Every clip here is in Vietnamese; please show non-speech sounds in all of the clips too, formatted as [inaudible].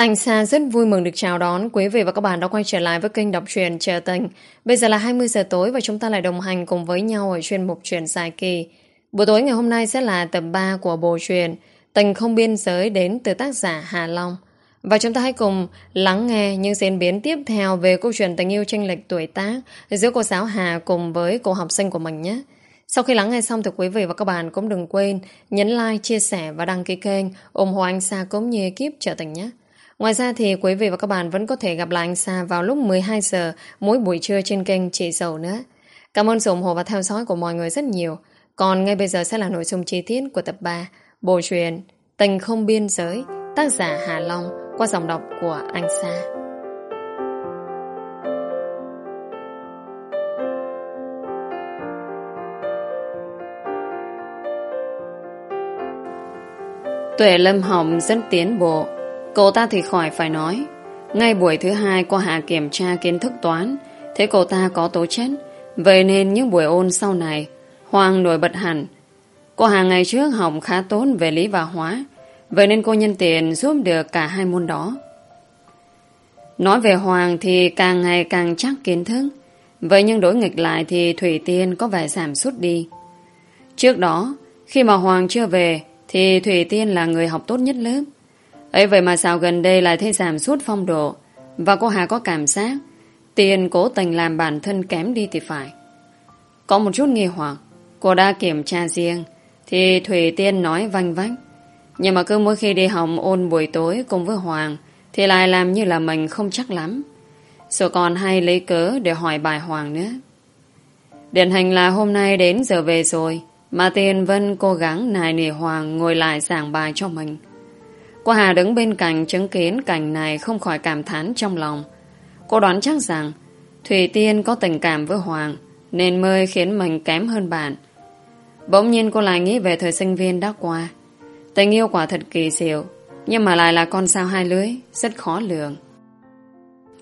Anh Sa rất vui mừng được chào đón quý vị và các bạn đã quay trở lại với kênh đọc truyện Trở Tình. Bây giờ là 20 giờ tối và chúng ta lại đồng hành cùng với nhau ở chuyên mục truyện dài kỳ. Buổi tối ngày hôm nay sẽ là tập 3 của bộ truyện Tình không biên giới đến từ tác giả Hà Long. Và chúng ta hãy cùng lắng nghe những diễn biến tiếp theo về câu chuyện tình yêu tranh lệch tuổi tác giữa cô giáo Hà cùng với cô học sinh của mình nhé. Sau khi lắng nghe xong thì quý vị và các bạn cũng đừng quên nhấn like, chia sẻ và đăng ký kênh ủng hộ anh Sa cũng như ekip Trở Tình nhé. Ngoài ra thì quý vị và các bạn vẫn có thể gặp lại anh Sa vào lúc 12 giờ mỗi buổi trưa trên kênh Chị Dầu nữa. Cảm ơn sự ủng hộ và theo dõi của mọi người rất nhiều. Còn ngay bây giờ sẽ là nội dung chi tiết của tập 3 Bộ truyền, Tình không biên giới, tác giả Hà Long, qua dòng đọc của anh Sa. Tuệ Lâm Hồng rất tiến bộ Cô ta thì khỏi phải nói. Ngay buổi thứ hai cô hạ kiểm tra kiến thức toán Thế cô ta có tố chất, Vậy nên những buổi ôn sau này, Hoàng nổi bật hẳn. Cô hàng ngày trước học khá tốt về lý và hóa, Vậy nên cô nhân tiền giúp được cả hai môn đó. Nói về Hoàng thì càng ngày càng chắc kiến thức, Vậy nhưng đối nghịch lại thì Thủy Tiên có vẻ giảm sút đi. Trước đó, Khi mà Hoàng chưa về, Thì Thủy Tiên là người học tốt nhất lớp ấy vậy mà sao gần đây lại thấy giảm sút phong độ. Và cô Hà có cảm giác Tiền cố tình làm bản thân kém đi thì phải. Có một chút nghi hoặc, Cô đã kiểm tra riêng, Thì Thủy Tiên nói vanh vách. Nhưng mà cứ mỗi khi đi học ôn buổi tối cùng với Hoàng, Thì lại làm như là mình không chắc lắm. Rồi còn hay lấy cớ để hỏi bài Hoàng nữa. Điển hình là hôm nay đến giờ về rồi, Mà Tiền Vân cố gắng nài nỉ Hoàng ngồi lại giảng bài cho mình. Cô Hà đứng bên cạnh chứng kiến cảnh này không khỏi cảm thán trong lòng. Cô đoán chắc rằng, Thủy Tiên có tình cảm với Hoàng, nên mới khiến mình kém hơn bạn. Bỗng nhiên cô lại nghĩ về thời sinh viên đã qua. Tình yêu quả thật kỳ diệu, nhưng mà lại là con sao hai lưới, rất khó lường.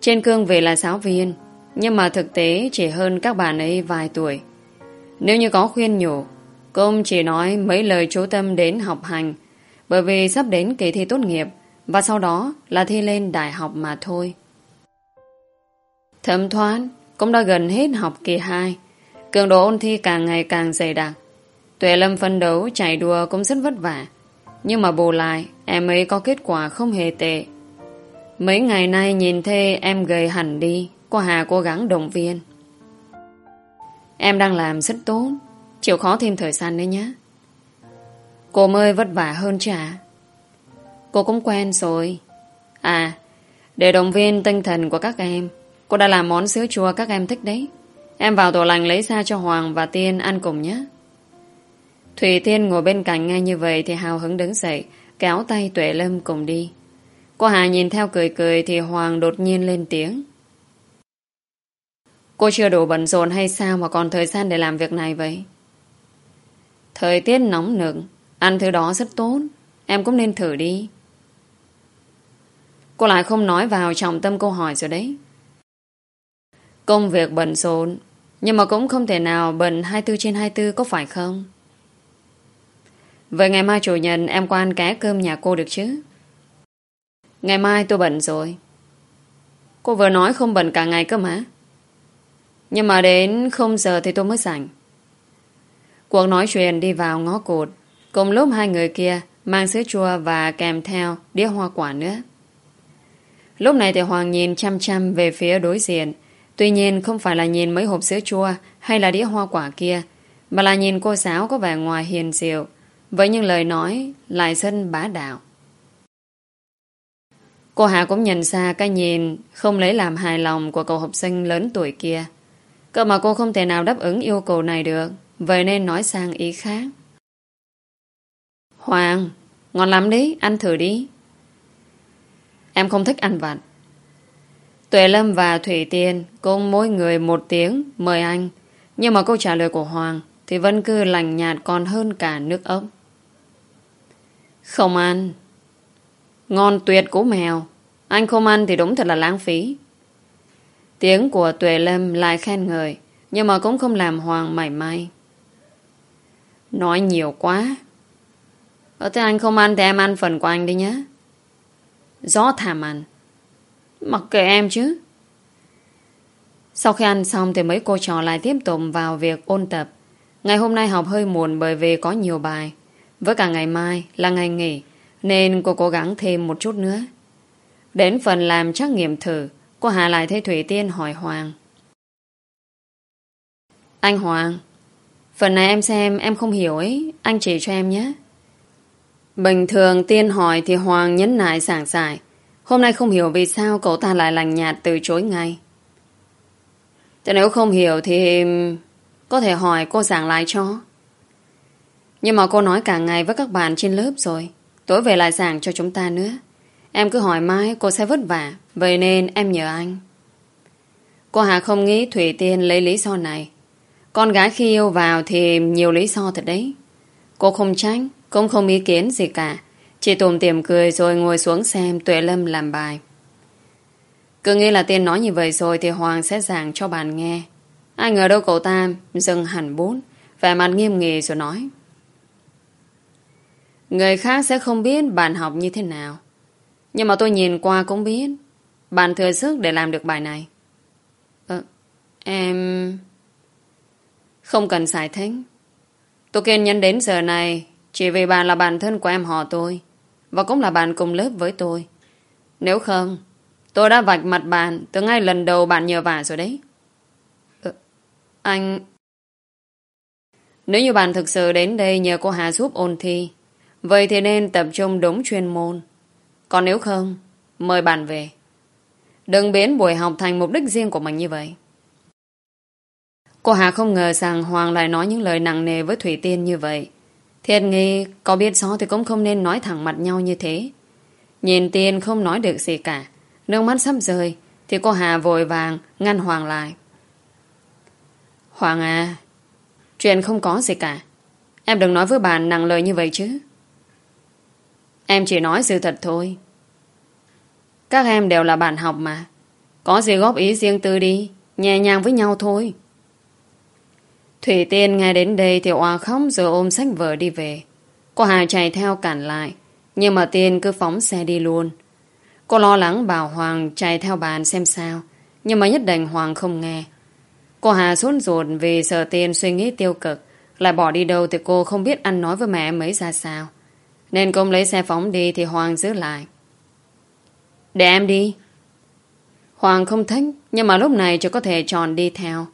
Trên cương vị là giáo viên, nhưng mà thực tế chỉ hơn các bạn ấy vài tuổi. Nếu như có khuyên nhủ cô chỉ nói mấy lời chú tâm đến học hành bởi vì sắp đến kỳ thi tốt nghiệp và sau đó là thi lên đại học mà thôi. Thẩm thoán cũng đã gần hết học kỳ 2. Cường độ ôn thi càng ngày càng dày đặc. Tuệ Lâm phân đấu chạy đua cũng rất vất vả. Nhưng mà bù lại, em ấy có kết quả không hề tệ. Mấy ngày nay nhìn thê em gầy hẳn đi, cô Hà cố gắng động viên. Em đang làm rất tốt, chịu khó thêm thời gian nữa nhé. Cô mới vất vả hơn chả Cô cũng quen rồi. À Để động viên tinh thần của các em, Cô đã làm món sữa chua các em thích đấy. Em vào tổ lành lấy ra cho Hoàng và Tiên ăn cùng nhé. Thủy Tiên ngồi bên cạnh nghe như vậy Thì hào hứng đứng dậy, Kéo tay Tuệ Lâm cùng đi. Cô Hà nhìn theo cười cười Thì Hoàng đột nhiên lên tiếng. Cô chưa đủ bận rộn hay sao Mà còn thời gian để làm việc này vậy? Thời tiết nóng nực Ăn thứ đó rất tốt. Em cũng nên thử đi. Cô lại không nói vào trọng tâm câu hỏi rồi đấy. Công việc bận rộn, Nhưng mà cũng không thể nào bận 24 trên 24 có phải không? Vậy ngày mai chủ nhật em qua ăn cá cơm nhà cô được chứ? Ngày mai tôi bận rồi. Cô vừa nói không bận cả ngày cơ mà. Nhưng mà đến không giờ thì tôi mới rảnh. Cuộc nói chuyện đi vào ngó cột Cùng lúc hai người kia mang sữa chua và kèm theo đĩa hoa quả nữa. Lúc này thì Hoàng nhìn chăm chăm về phía đối diện. Tuy nhiên không phải là nhìn mấy hộp sữa chua hay là đĩa hoa quả kia, mà là nhìn cô giáo có vẻ ngoài hiền diệu, với những lời nói lại dân bá đạo. Cô Hà cũng nhận ra cái nhìn không lấy làm hài lòng của cậu học sinh lớn tuổi kia. Cơ mà cô không thể nào đáp ứng yêu cầu này được, vậy nên nói sang ý khác. Hoàng, ngon lắm đấy, ăn thử đi. Em không thích ăn vặt. Tuệ Lâm và Thủy Tiên cùng mỗi người một tiếng mời anh. Nhưng mà câu trả lời của Hoàng thì vẫn cứ lành nhạt còn hơn cả nước ốc. Không ăn. Ngon tuyệt của mèo. Anh không ăn thì đúng thật là lãng phí. Tiếng của Tuệ Lâm lại khen ngợi nhưng mà cũng không làm Hoàng mảy may. Nói nhiều quá. Ở thế anh không ăn thì em ăn phần của anh đi nhé. Gió thảm ăn. Mặc kệ em chứ. Sau khi ăn xong thì mấy cô trò lại tiếp tục vào việc ôn tập. Ngày hôm nay học hơi muộn bởi vì có nhiều bài. Với cả ngày mai là ngày nghỉ, nên cô cố gắng thêm một chút nữa. Đến phần làm trắc nghiệm thử, cô Hà lại thấy Thủy Tiên hỏi Hoàng. Anh Hoàng, Phần này em xem em không hiểu ấy Anh chỉ cho em nhé Bình thường Tiên hỏi thì Hoàng nhấn nại sảng sải Hôm nay không hiểu vì sao cậu ta lại lành nhạt từ chối ngay. Thế nếu không hiểu thì có thể hỏi cô giảng lại cho. Nhưng mà cô nói cả ngày với các bạn trên lớp rồi. Tối về lại giảng cho chúng ta nữa. Em cứ hỏi mãi cô sẽ vất vả. Vậy nên em nhờ anh. Cô Hà không nghĩ Thủy Tiên lấy lý do này. Con gái khi yêu vào thì nhiều lý do thật đấy. Cô không tránh, cũng không ý kiến gì cả. Chỉ tùm tìm cười rồi ngồi xuống xem Tuệ Lâm làm bài. Cứ nghĩ là tiên nói như vậy rồi thì Hoàng sẽ giảng cho bạn nghe. Ai ngờ đâu cậu ta dừng hẳn bút, vẻ mặt nghiêm nghị rồi nói. Người khác sẽ không biết bạn học như thế nào. Nhưng mà tôi nhìn qua cũng biết bạn thừa sức để làm được bài này. Ờ, em... Không cần giải thích. Tôi kiên nhẫn đến giờ này chỉ vì bạn là bạn thân của em họ tôi. Và cũng là bạn cùng lớp với tôi. Nếu không Tôi đã vạch mặt bạn Từ ngay lần đầu bạn nhờ vả rồi đấy. Ừ, Anh Nếu như bạn thực sự đến đây Nhờ cô Hà giúp ôn thi Vậy thì nên tập trung đúng chuyên môn. Còn nếu không Mời bạn về. Đừng biến buổi học thành mục đích riêng của mình như vậy. Cô Hà không ngờ rằng Hoàng lại nói những lời nặng nề với Thủy Tiên như vậy. Thiệt nghi có biết rõ thì cũng không nên nói thẳng mặt nhau như thế. Nhìn tiền không nói được gì cả. Nước mắt sắp rơi thì cô Hà vội vàng ngăn Hoàng lại. Hoàng à, chuyện không có gì cả. Em đừng nói với bạn nặng lời như vậy chứ. Em chỉ nói sự thật thôi. Các em đều là bạn học mà. Có gì góp ý riêng tư đi, nhẹ nhàng với nhau thôi. Thủy Tiên nghe đến đây thì oa khóc rồi ôm sách vở đi về. Cô Hà chạy theo cản lại. Nhưng mà Tiên cứ phóng xe đi luôn. Cô lo lắng bảo Hoàng chạy theo bàn xem sao. Nhưng mà nhất định Hoàng không nghe. Cô Hà sốt ruột vì sợ Tiên suy nghĩ tiêu cực. Lại bỏ đi đâu thì cô không biết ăn nói với mẹ mấy ra sao. Nên cô lấy xe phóng đi thì Hoàng giữ lại. Để em đi. Hoàng không thích, nhưng mà lúc này chỉ có thể chọn đi theo.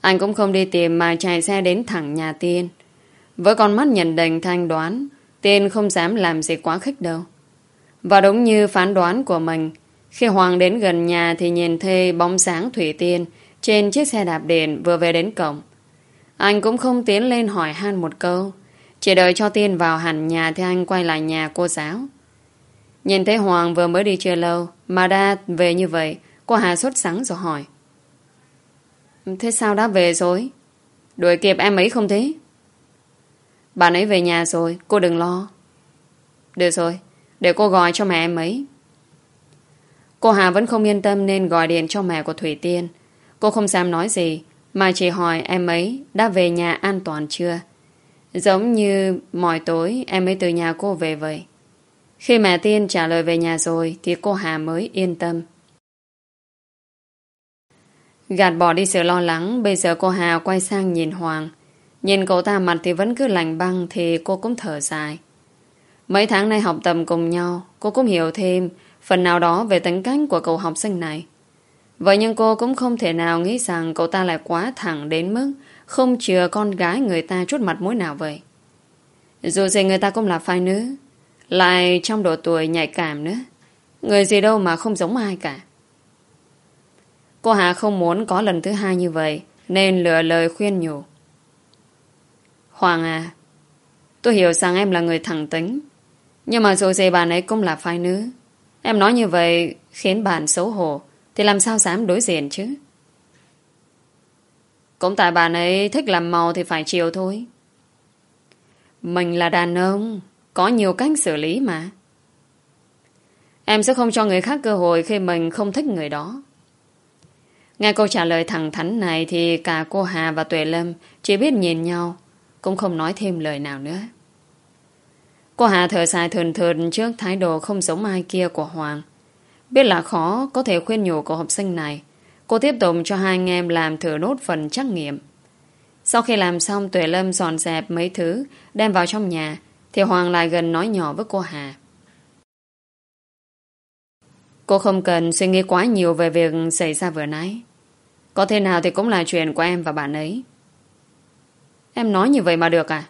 Anh cũng không đi tìm mà chạy xe đến thẳng nhà Tiên. Với con mắt nhận định thanh đoán, Tiên không dám làm gì quá khích đâu. Và đúng như phán đoán của mình, khi Hoàng đến gần nhà thì nhìn thấy bóng sáng Thủy Tiên trên chiếc xe đạp điện vừa về đến cổng. Anh cũng không tiến lên hỏi han một câu, chỉ đợi cho Tiên vào hẳn nhà thì anh quay lại nhà cô giáo. Nhìn thấy Hoàng vừa mới đi chưa lâu mà đã về như vậy, cô Hà sốt sắng rồi hỏi. Thế sao đã về rồi? Đuổi kịp em ấy không thế? Bạn ấy về nhà rồi, cô đừng lo. Được rồi, để cô gọi cho mẹ em ấy. Cô Hà vẫn không yên tâm nên gọi điện cho mẹ của Thủy Tiên. Cô không dám nói gì, mà chỉ hỏi em ấy đã về nhà an toàn chưa. Giống như mọi tối em ấy từ nhà cô về vậy. Khi mẹ Tiên trả lời về nhà rồi thì cô Hà mới yên tâm. Gạt bỏ đi sự lo lắng, Bây giờ cô Hà quay sang nhìn Hoàng. Nhìn cậu ta mặt thì vẫn cứ lành băng Thì cô cũng thở dài. Mấy tháng nay học tập cùng nhau, Cô cũng hiểu thêm Phần nào đó về tính cách của cậu học sinh này. Vậy nhưng cô cũng không thể nào nghĩ rằng Cậu ta lại quá thẳng đến mức Không chừa con gái người ta chút mặt mũi nào vậy. Dù gì người ta cũng là phai nữ, Lại trong độ tuổi nhạy cảm nữa. Người gì đâu mà không giống ai cả. Cô Hà không muốn có lần thứ hai như vậy, Nên lựa lời khuyên nhủ. Hoàng à Tôi hiểu rằng em là người thẳng tính, Nhưng mà dù gì bạn ấy cũng là phái nữ. Em nói như vậy Khiến bạn xấu hổ, Thì làm sao dám đối diện chứ? Cũng tại bạn ấy thích làm màu Thì phải chiều thôi. Mình là đàn ông, Có nhiều cách xử lý mà. Em sẽ không cho người khác cơ hội Khi mình không thích người đó. Nghe câu trả lời thẳng thắn này thì cả cô Hà và Tuệ Lâm chỉ biết nhìn nhau, cũng không nói thêm lời nào nữa. Cô Hà thở dài thườn thường trước thái độ không giống ai kia của Hoàng. Biết là khó có thể khuyên nhủ của học sinh này. Cô tiếp tục cho hai anh em làm thử nốt phần trắc nghiệm. Sau khi làm xong Tuệ Lâm dọn dẹp mấy thứ đem vào trong nhà thì Hoàng lại gần nói nhỏ với cô Hà. Cô không cần suy nghĩ quá nhiều về việc xảy ra vừa nãy. Có thế nào thì cũng là chuyện của em và bạn ấy. Em nói như vậy mà được à?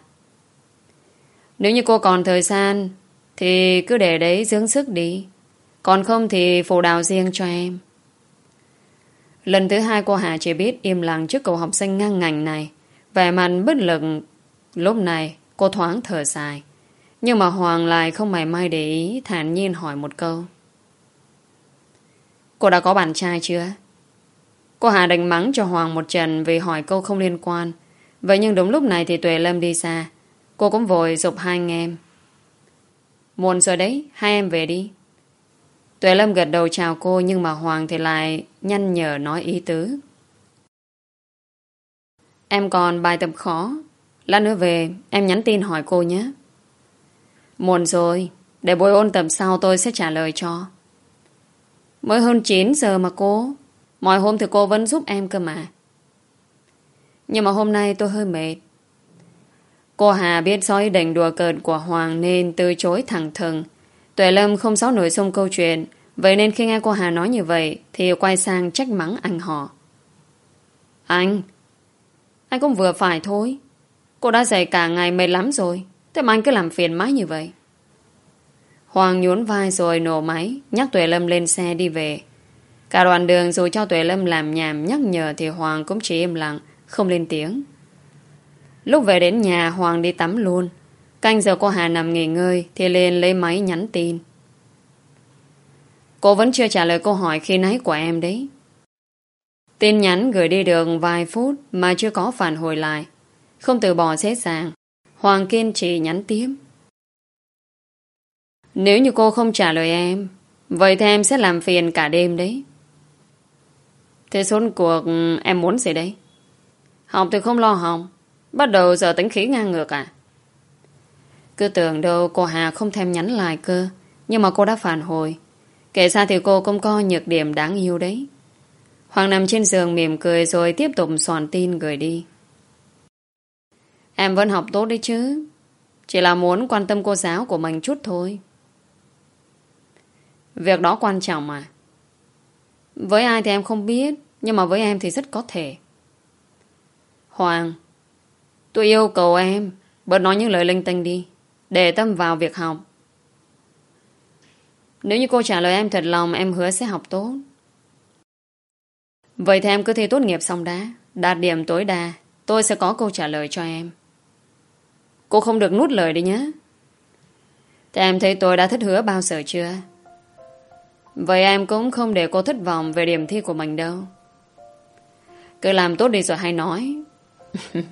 Nếu như cô còn thời gian, thì cứ để đấy dưỡng sức đi. Còn không thì phù đào riêng cho em. Lần thứ hai cô Hà chỉ biết im lặng trước cậu học sinh ngang ngành này. Vẻ mặt bất lực. Lúc này cô thoáng thở dài. Nhưng mà Hoàng lại không mảy may để ý, thản nhiên hỏi một câu. Cô đã có bạn trai chưa? Cô Hà đánh mắng cho Hoàng một trận vì hỏi câu không liên quan. Vậy nhưng đúng lúc này thì Tuệ Lâm đi xa. Cô cũng vội dục hai anh em. Muộn rồi đấy, hai em về đi. Tuệ Lâm gật đầu chào cô nhưng mà Hoàng thì lại nhăn nhở nói ý tứ. Em còn bài tập khó. Lát nữa về, em nhắn tin hỏi cô nhé. Muộn rồi, để buổi ôn tập sau tôi sẽ trả lời cho. Mới hơn 9 giờ mà cô. Mọi hôm thì cô vẫn giúp em cơ mà. Nhưng mà hôm nay tôi hơi mệt. Cô Hà biết do ý định đùa cợt của Hoàng nên từ chối thẳng thừng. Tuệ Lâm không rõ nội dung câu chuyện, vậy nên khi nghe cô Hà nói như vậy thì quay sang trách mắng anh họ. Anh, anh cũng vừa phải thôi. Cô đã dậy cả ngày mệt lắm rồi, thế mà anh cứ làm phiền mãi như vậy. Hoàng nhún vai rồi nổ máy, nhắc Tuệ Lâm lên xe đi về. Cả đoạn đường dù cho Tuệ Lâm làm nhảm nhắc nhở thì Hoàng cũng chỉ im lặng, không lên tiếng. Lúc về đến nhà Hoàng đi tắm luôn. Canh giờ cô Hà nằm nghỉ ngơi thì lên lấy máy nhắn tin. Cô vẫn chưa trả lời câu hỏi khi nãy của em đấy. Tin nhắn gửi đi được vài phút mà chưa có phản hồi lại. Không từ bỏ dễ dàng. Hoàng kiên trì nhắn tiếp. Nếu như cô không trả lời em, vậy thì em sẽ làm phiền cả đêm đấy. Thế suốt cuộc em muốn gì đấy? Học thì không lo học. Bắt đầu giờ tính khí ngang ngược à? Cứ tưởng đâu cô Hà không thèm nhắn lại cơ. Nhưng mà cô đã phản hồi. Kể ra thì cô cũng có nhược điểm đáng yêu đấy. Hoàng nằm trên giường mỉm cười rồi tiếp tục soạn tin gửi đi. Em vẫn học tốt đấy chứ. Chỉ là muốn quan tâm cô giáo của mình chút thôi. Việc đó quan trọng mà. Với ai thì em không biết, nhưng mà với em thì rất có thể. Hoàng, tôi yêu cầu em, bớt nói những lời linh tinh đi, để tâm vào việc học. Nếu như cô trả lời em thật lòng, em hứa sẽ học tốt. Vậy thì em cứ thi tốt nghiệp xong đã, đạt điểm tối đa, tôi sẽ có câu trả lời cho em. Cô không được nút lời đi nhé. Thế em thấy tôi đã thất hứa bao giờ chưa? Vậy em cũng không để cô thất vọng về điểm thi của mình đâu. Cứ làm tốt đi rồi hay nói. [laughs]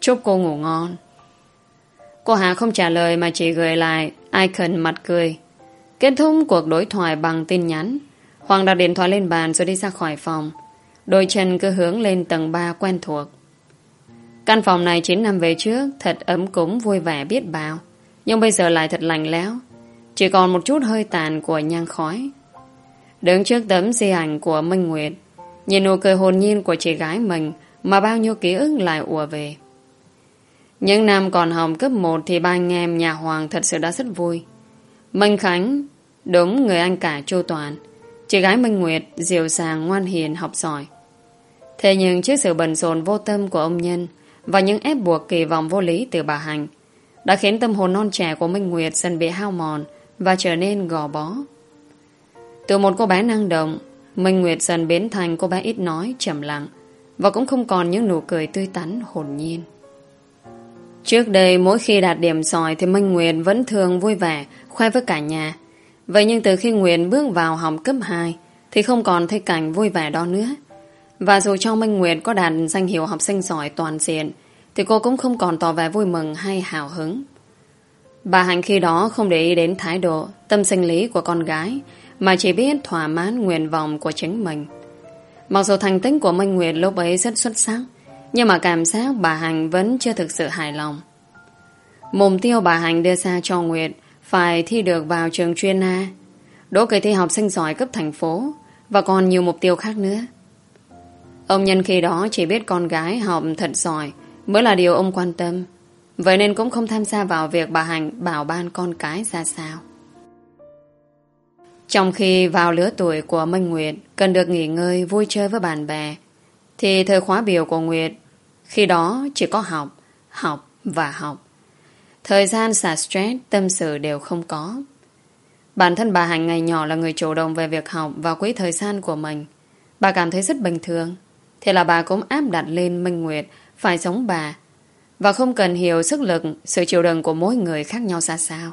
Chúc cô ngủ ngon. Cô Hà không trả lời mà chỉ gửi lại icon mặt cười. Kết thúc cuộc đối thoại bằng tin nhắn. Hoàng đặt điện thoại lên bàn rồi đi ra khỏi phòng. Đôi chân cứ hướng lên tầng 3 quen thuộc. Căn phòng này 9 năm về trước, thật ấm cúng, vui vẻ biết bao. Nhưng bây giờ lại thật lạnh lẽo. Chỉ còn một chút hơi tàn của nhang khói. Đứng trước tấm di ảnh của Minh Nguyệt, Nhìn nụ cười hồn nhiên của chị gái mình Mà bao nhiêu ký ức lại ùa về. Những năm còn hồng cấp 1 Thì ba anh em nhà Hoàng thật sự đã rất vui. Minh Khánh, Đúng người anh cả Chu Toàn, Chị gái Minh Nguyệt Dịu dàng ngoan hiền học giỏi. Thế nhưng trước sự bận rộn vô tâm của ông Nhân Và những ép buộc kỳ vọng vô lý từ bà Hành Đã khiến tâm hồn non trẻ của Minh Nguyệt dần bị hao mòn Và trở nên gò bó từ một cô bé năng động, Minh Nguyệt dần biến thành cô bé ít nói, trầm lặng, Và cũng không còn những nụ cười tươi tắn, hồn nhiên. Trước đây, mỗi khi đạt điểm giỏi Thì Minh Nguyệt vẫn thường vui vẻ, Khoe với cả nhà. Vậy nhưng từ khi Nguyệt bước vào học cấp 2 Thì không còn thấy cảnh vui vẻ đó nữa. Và dù cho Minh Nguyệt có đạt danh hiệu học sinh giỏi toàn diện, Thì cô cũng không còn tỏ vẻ vui mừng hay hào hứng. Bà Hạnh khi đó không để ý đến thái độ, Tâm sinh lý của con gái mà chỉ biết thỏa mãn nguyện vọng của chính mình. Mặc dù thành tích của Minh Nguyệt lúc ấy rất xuất sắc, nhưng mà cảm giác bà Hành vẫn chưa thực sự hài lòng. Mục tiêu bà Hành đưa ra cho Nguyệt phải thi được vào trường chuyên A, đỗ kỳ thi học sinh giỏi cấp thành phố và còn nhiều mục tiêu khác nữa. Ông nhân khi đó chỉ biết con gái học thật giỏi mới là điều ông quan tâm. Vậy nên cũng không tham gia vào việc bà Hành bảo ban con cái ra sao. Trong khi vào lứa tuổi của Minh Nguyệt cần được nghỉ ngơi vui chơi với bạn bè, thì thời khóa biểu của Nguyệt khi đó chỉ có học, học và học. Thời gian xả stress, tâm sự đều không có. Bản thân bà Hành ngày nhỏ là người chủ động về việc học và quỹ thời gian của mình. Bà cảm thấy rất bình thường. Thế là bà cũng áp đặt lên Minh Nguyệt phải giống bà và không cần hiểu sức lực, sự chịu đựng của mỗi người khác nhau ra sao.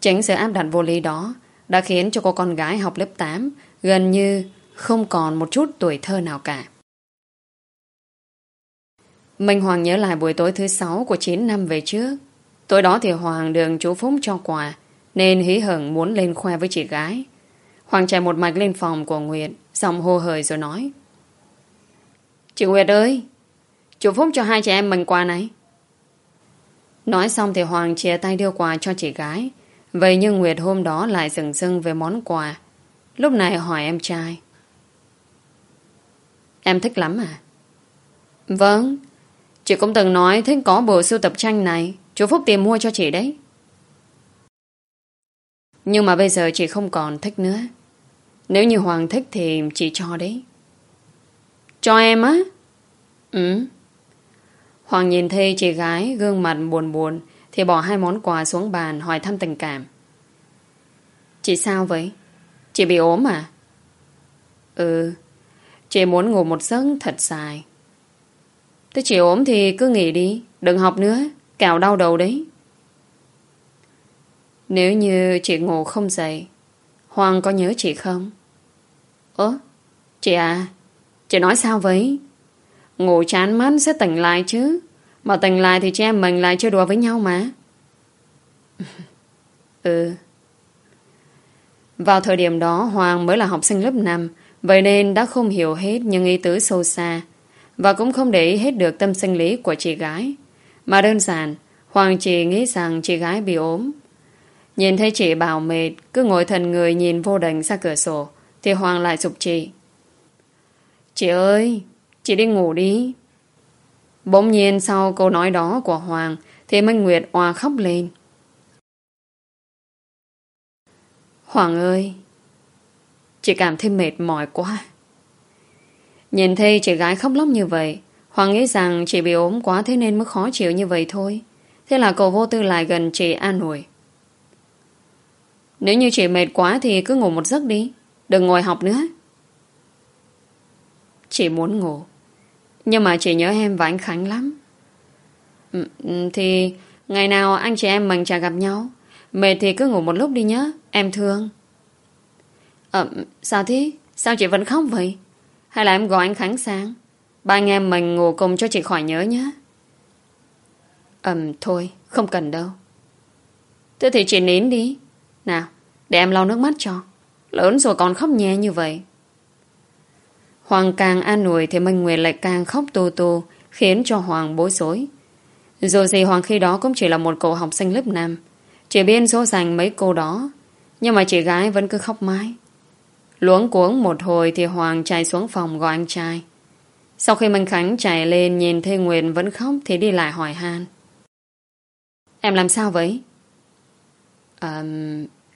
Chính sự áp đặt vô lý đó đã khiến cho cô con gái học lớp 8 gần như không còn một chút tuổi thơ nào cả. Minh Hoàng nhớ lại buổi tối thứ sáu của 9 năm về trước. Tối đó thì Hoàng đường chú Phúc cho quà, nên hí hửng muốn lên khoe với chị gái. Hoàng chạy một mạch lên phòng của Nguyệt, giọng hô hời rồi nói, Chị Nguyệt ơi, Chú Phúc cho hai chị em mình quà này Nói xong thì Hoàng chia tay đưa quà cho chị gái Vậy nhưng Nguyệt hôm đó lại dừng dưng về món quà. Lúc này hỏi em trai. Em thích lắm à? Vâng. Chị cũng từng nói thích có bộ sưu tập tranh này. Chú Phúc tìm mua cho chị đấy. Nhưng mà bây giờ chị không còn thích nữa. Nếu như Hoàng thích thì chị cho đấy. Cho em á? Ừ. Hoàng nhìn thấy chị gái gương mặt buồn buồn thì bỏ hai món quà xuống bàn hỏi thăm tình cảm. Chị sao vậy? Chị bị ốm à? Ừ, chị muốn ngủ một giấc thật dài. Thế chị ốm thì cứ nghỉ đi, đừng học nữa, cào đau đầu đấy. Nếu như chị ngủ không dậy, Hoàng có nhớ chị không? Ơ, chị à, chị nói sao vậy? Ngủ chán mắt sẽ tỉnh lại chứ mà tỉnh lại thì chị em mình lại chơi đùa với nhau mà. [laughs] Ừ. Vào thời điểm đó, Hoàng mới là học sinh lớp 5 Vậy nên đã không hiểu hết những ý tứ sâu xa Và cũng không để ý hết được tâm sinh lý của chị gái. Mà đơn giản, Hoàng chỉ nghĩ rằng chị gái bị ốm. Nhìn thấy chị bảo mệt, Cứ ngồi thần người nhìn vô định ra cửa sổ, Thì Hoàng lại dục chị. Chị ơi, Chị đi ngủ đi. Bỗng nhiên sau câu nói đó của Hoàng, thì Minh Nguyệt oà khóc lên. Hoàng ơi, Chị cảm thấy mệt mỏi quá. Nhìn thấy chị gái khóc lóc như vậy, Hoàng nghĩ rằng chị bị ốm quá Thế nên mới khó chịu như vậy thôi. Thế là cậu vô tư lại gần chị an ủi. Nếu như chị mệt quá Thì cứ ngủ một giấc đi, Đừng ngồi học nữa. Chị muốn ngủ nhưng mà chị nhớ em và anh Khánh lắm. Ừ, ừ, thì Ngày nào anh chị em mình chả gặp nhau. Mệt thì cứ ngủ một lúc đi nhé Em thương. Ờ sao thế? Sao chị vẫn khóc vậy? Hay là em gọi anh Khánh sáng Ba anh em mình ngủ cùng cho chị khỏi nhớ nhé. Ừm thôi, Không cần đâu. Thế thì chị nín đi. Nào, để em lau nước mắt cho. Lớn rồi còn khóc nhẹ như vậy. Hoàng càng an ủi thì Minh Nguyệt lại càng khóc tô tô, khiến cho Hoàng bối rối. Dù gì Hoàng khi đó cũng chỉ là một cậu học sinh lớp 5, chỉ biết số dành mấy cô đó, nhưng mà chị gái vẫn cứ khóc mãi. Luống cuống một hồi thì Hoàng chạy xuống phòng gọi anh trai. Sau khi Minh Khánh chạy lên nhìn thấy Nguyệt vẫn khóc thì đi lại hỏi han. Em làm sao vậy? À,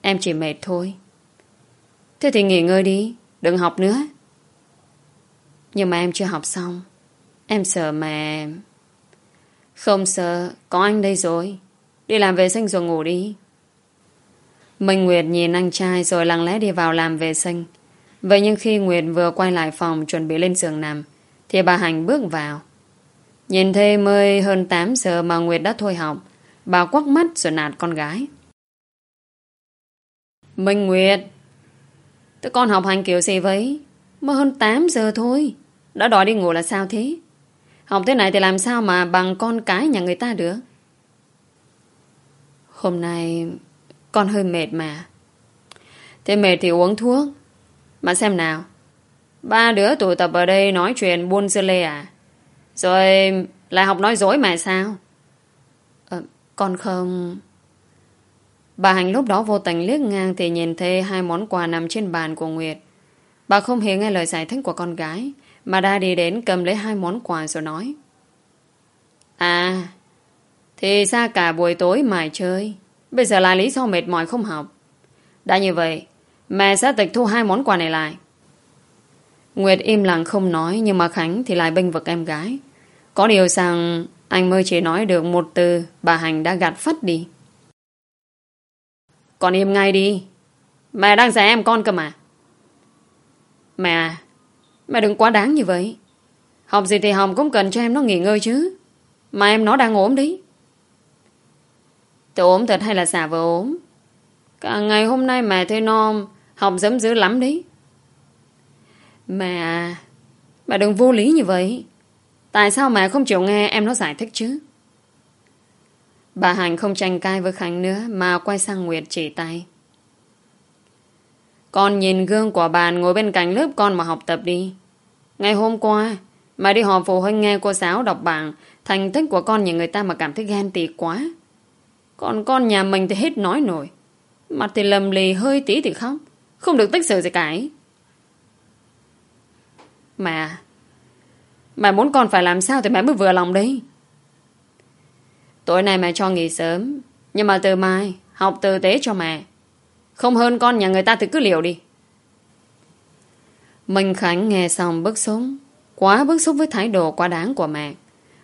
em chỉ mệt thôi. Thế thì nghỉ ngơi đi, đừng học nữa. Nhưng mà em chưa học xong. Em sợ mà Không sợ, Có anh đây rồi. Đi làm vệ sinh rồi ngủ đi. Minh Nguyệt nhìn anh trai Rồi lặng lẽ đi vào làm vệ sinh. Vậy nhưng khi Nguyệt vừa quay lại phòng Chuẩn bị lên giường nằm, Thì bà Hành bước vào. Nhìn thấy mới hơn 8 giờ mà Nguyệt đã thôi học, Bà quắc mắt rồi nạt con gái. Minh Nguyệt, Tụi con học hành kiểu gì vậy? Mới hơn 8 giờ thôi đã đòi đi ngủ là sao thế? Học thế này thì làm sao mà bằng con cái nhà người ta được? Hôm nay Con hơi mệt mà. Thế mệt thì uống thuốc. Mà xem nào. Ba đứa tụ tập ở đây nói chuyện buôn dưa lê à? Rồi lại học nói dối mà sao? À, Con không? Bà Hành lúc đó vô tình liếc ngang thì nhìn thấy hai món quà nằm trên bàn của Nguyệt. Bà không hề nghe lời giải thích của con gái, mà đã đi đến cầm lấy hai món quà rồi nói. À, thì ra cả buổi tối mải chơi, bây giờ là lý do mệt mỏi không học. Đã như vậy, mẹ sẽ tịch thu hai món quà này lại. Nguyệt im lặng không nói, nhưng mà Khánh thì lại bênh vực em gái. Có điều rằng anh mới chỉ nói được một từ, bà Hành đã gạt phất đi. Con im ngay đi. Mẹ đang dạy em con cơ mà. Mẹ à, mẹ đừng quá đáng như vậy. Học gì thì học cũng cần cho em nó nghỉ ngơi chứ. Mà em nó đang ốm đấy. Tôi ốm thật hay là xả vờ ốm? Cả ngày hôm nay mẹ thấy non học dấm dữ lắm đấy. Mẹ à, mẹ đừng vô lý như vậy. Tại sao mẹ không chịu nghe em nó giải thích chứ? Bà Hành không tranh cai với Khánh nữa mà quay sang Nguyệt chỉ tay. Con nhìn gương của bạn ngồi bên cạnh lớp con mà học tập đi. Ngày hôm qua, mà đi họp phụ huynh nghe cô giáo đọc bảng thành tích của con nhà người ta mà cảm thấy ghen tị quá. Còn con nhà mình thì hết nói nổi. Mặt thì lầm lì hơi tí thì khóc. Không được tích sự gì cả ấy. Mà Mẹ muốn con phải làm sao thì mẹ mới vừa lòng đấy. Tối nay mẹ cho nghỉ sớm. Nhưng mà từ mai, học tử tế cho mẹ. Không hơn con nhà người ta thì cứ liều đi. Minh Khánh nghe xong bức xúc. Quá bức xúc với thái độ quá đáng của mẹ.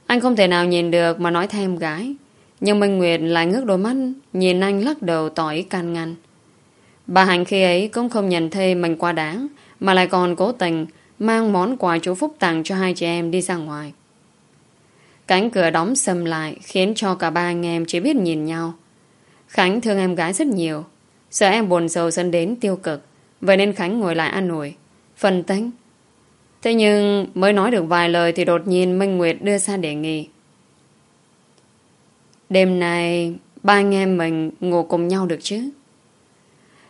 Anh không thể nào nhìn được mà nói thêm gái. Nhưng Minh Nguyệt lại ngước đôi mắt, nhìn anh lắc đầu tỏ ý can ngăn. Bà Hạnh khi ấy cũng không nhận thê mình quá đáng, mà lại còn cố tình mang món quà chú Phúc tặng cho hai chị em đi ra ngoài. Cánh cửa đóng sầm lại khiến cho cả ba anh em chỉ biết nhìn nhau. Khánh thương em gái rất nhiều, sợ em buồn rầu dẫn đến tiêu cực, vậy nên Khánh ngồi lại an ủi phân tính. Thế nhưng mới nói được vài lời thì đột nhiên Minh Nguyệt đưa ra đề nghị. Đêm nay ba anh em mình ngủ cùng nhau được chứ?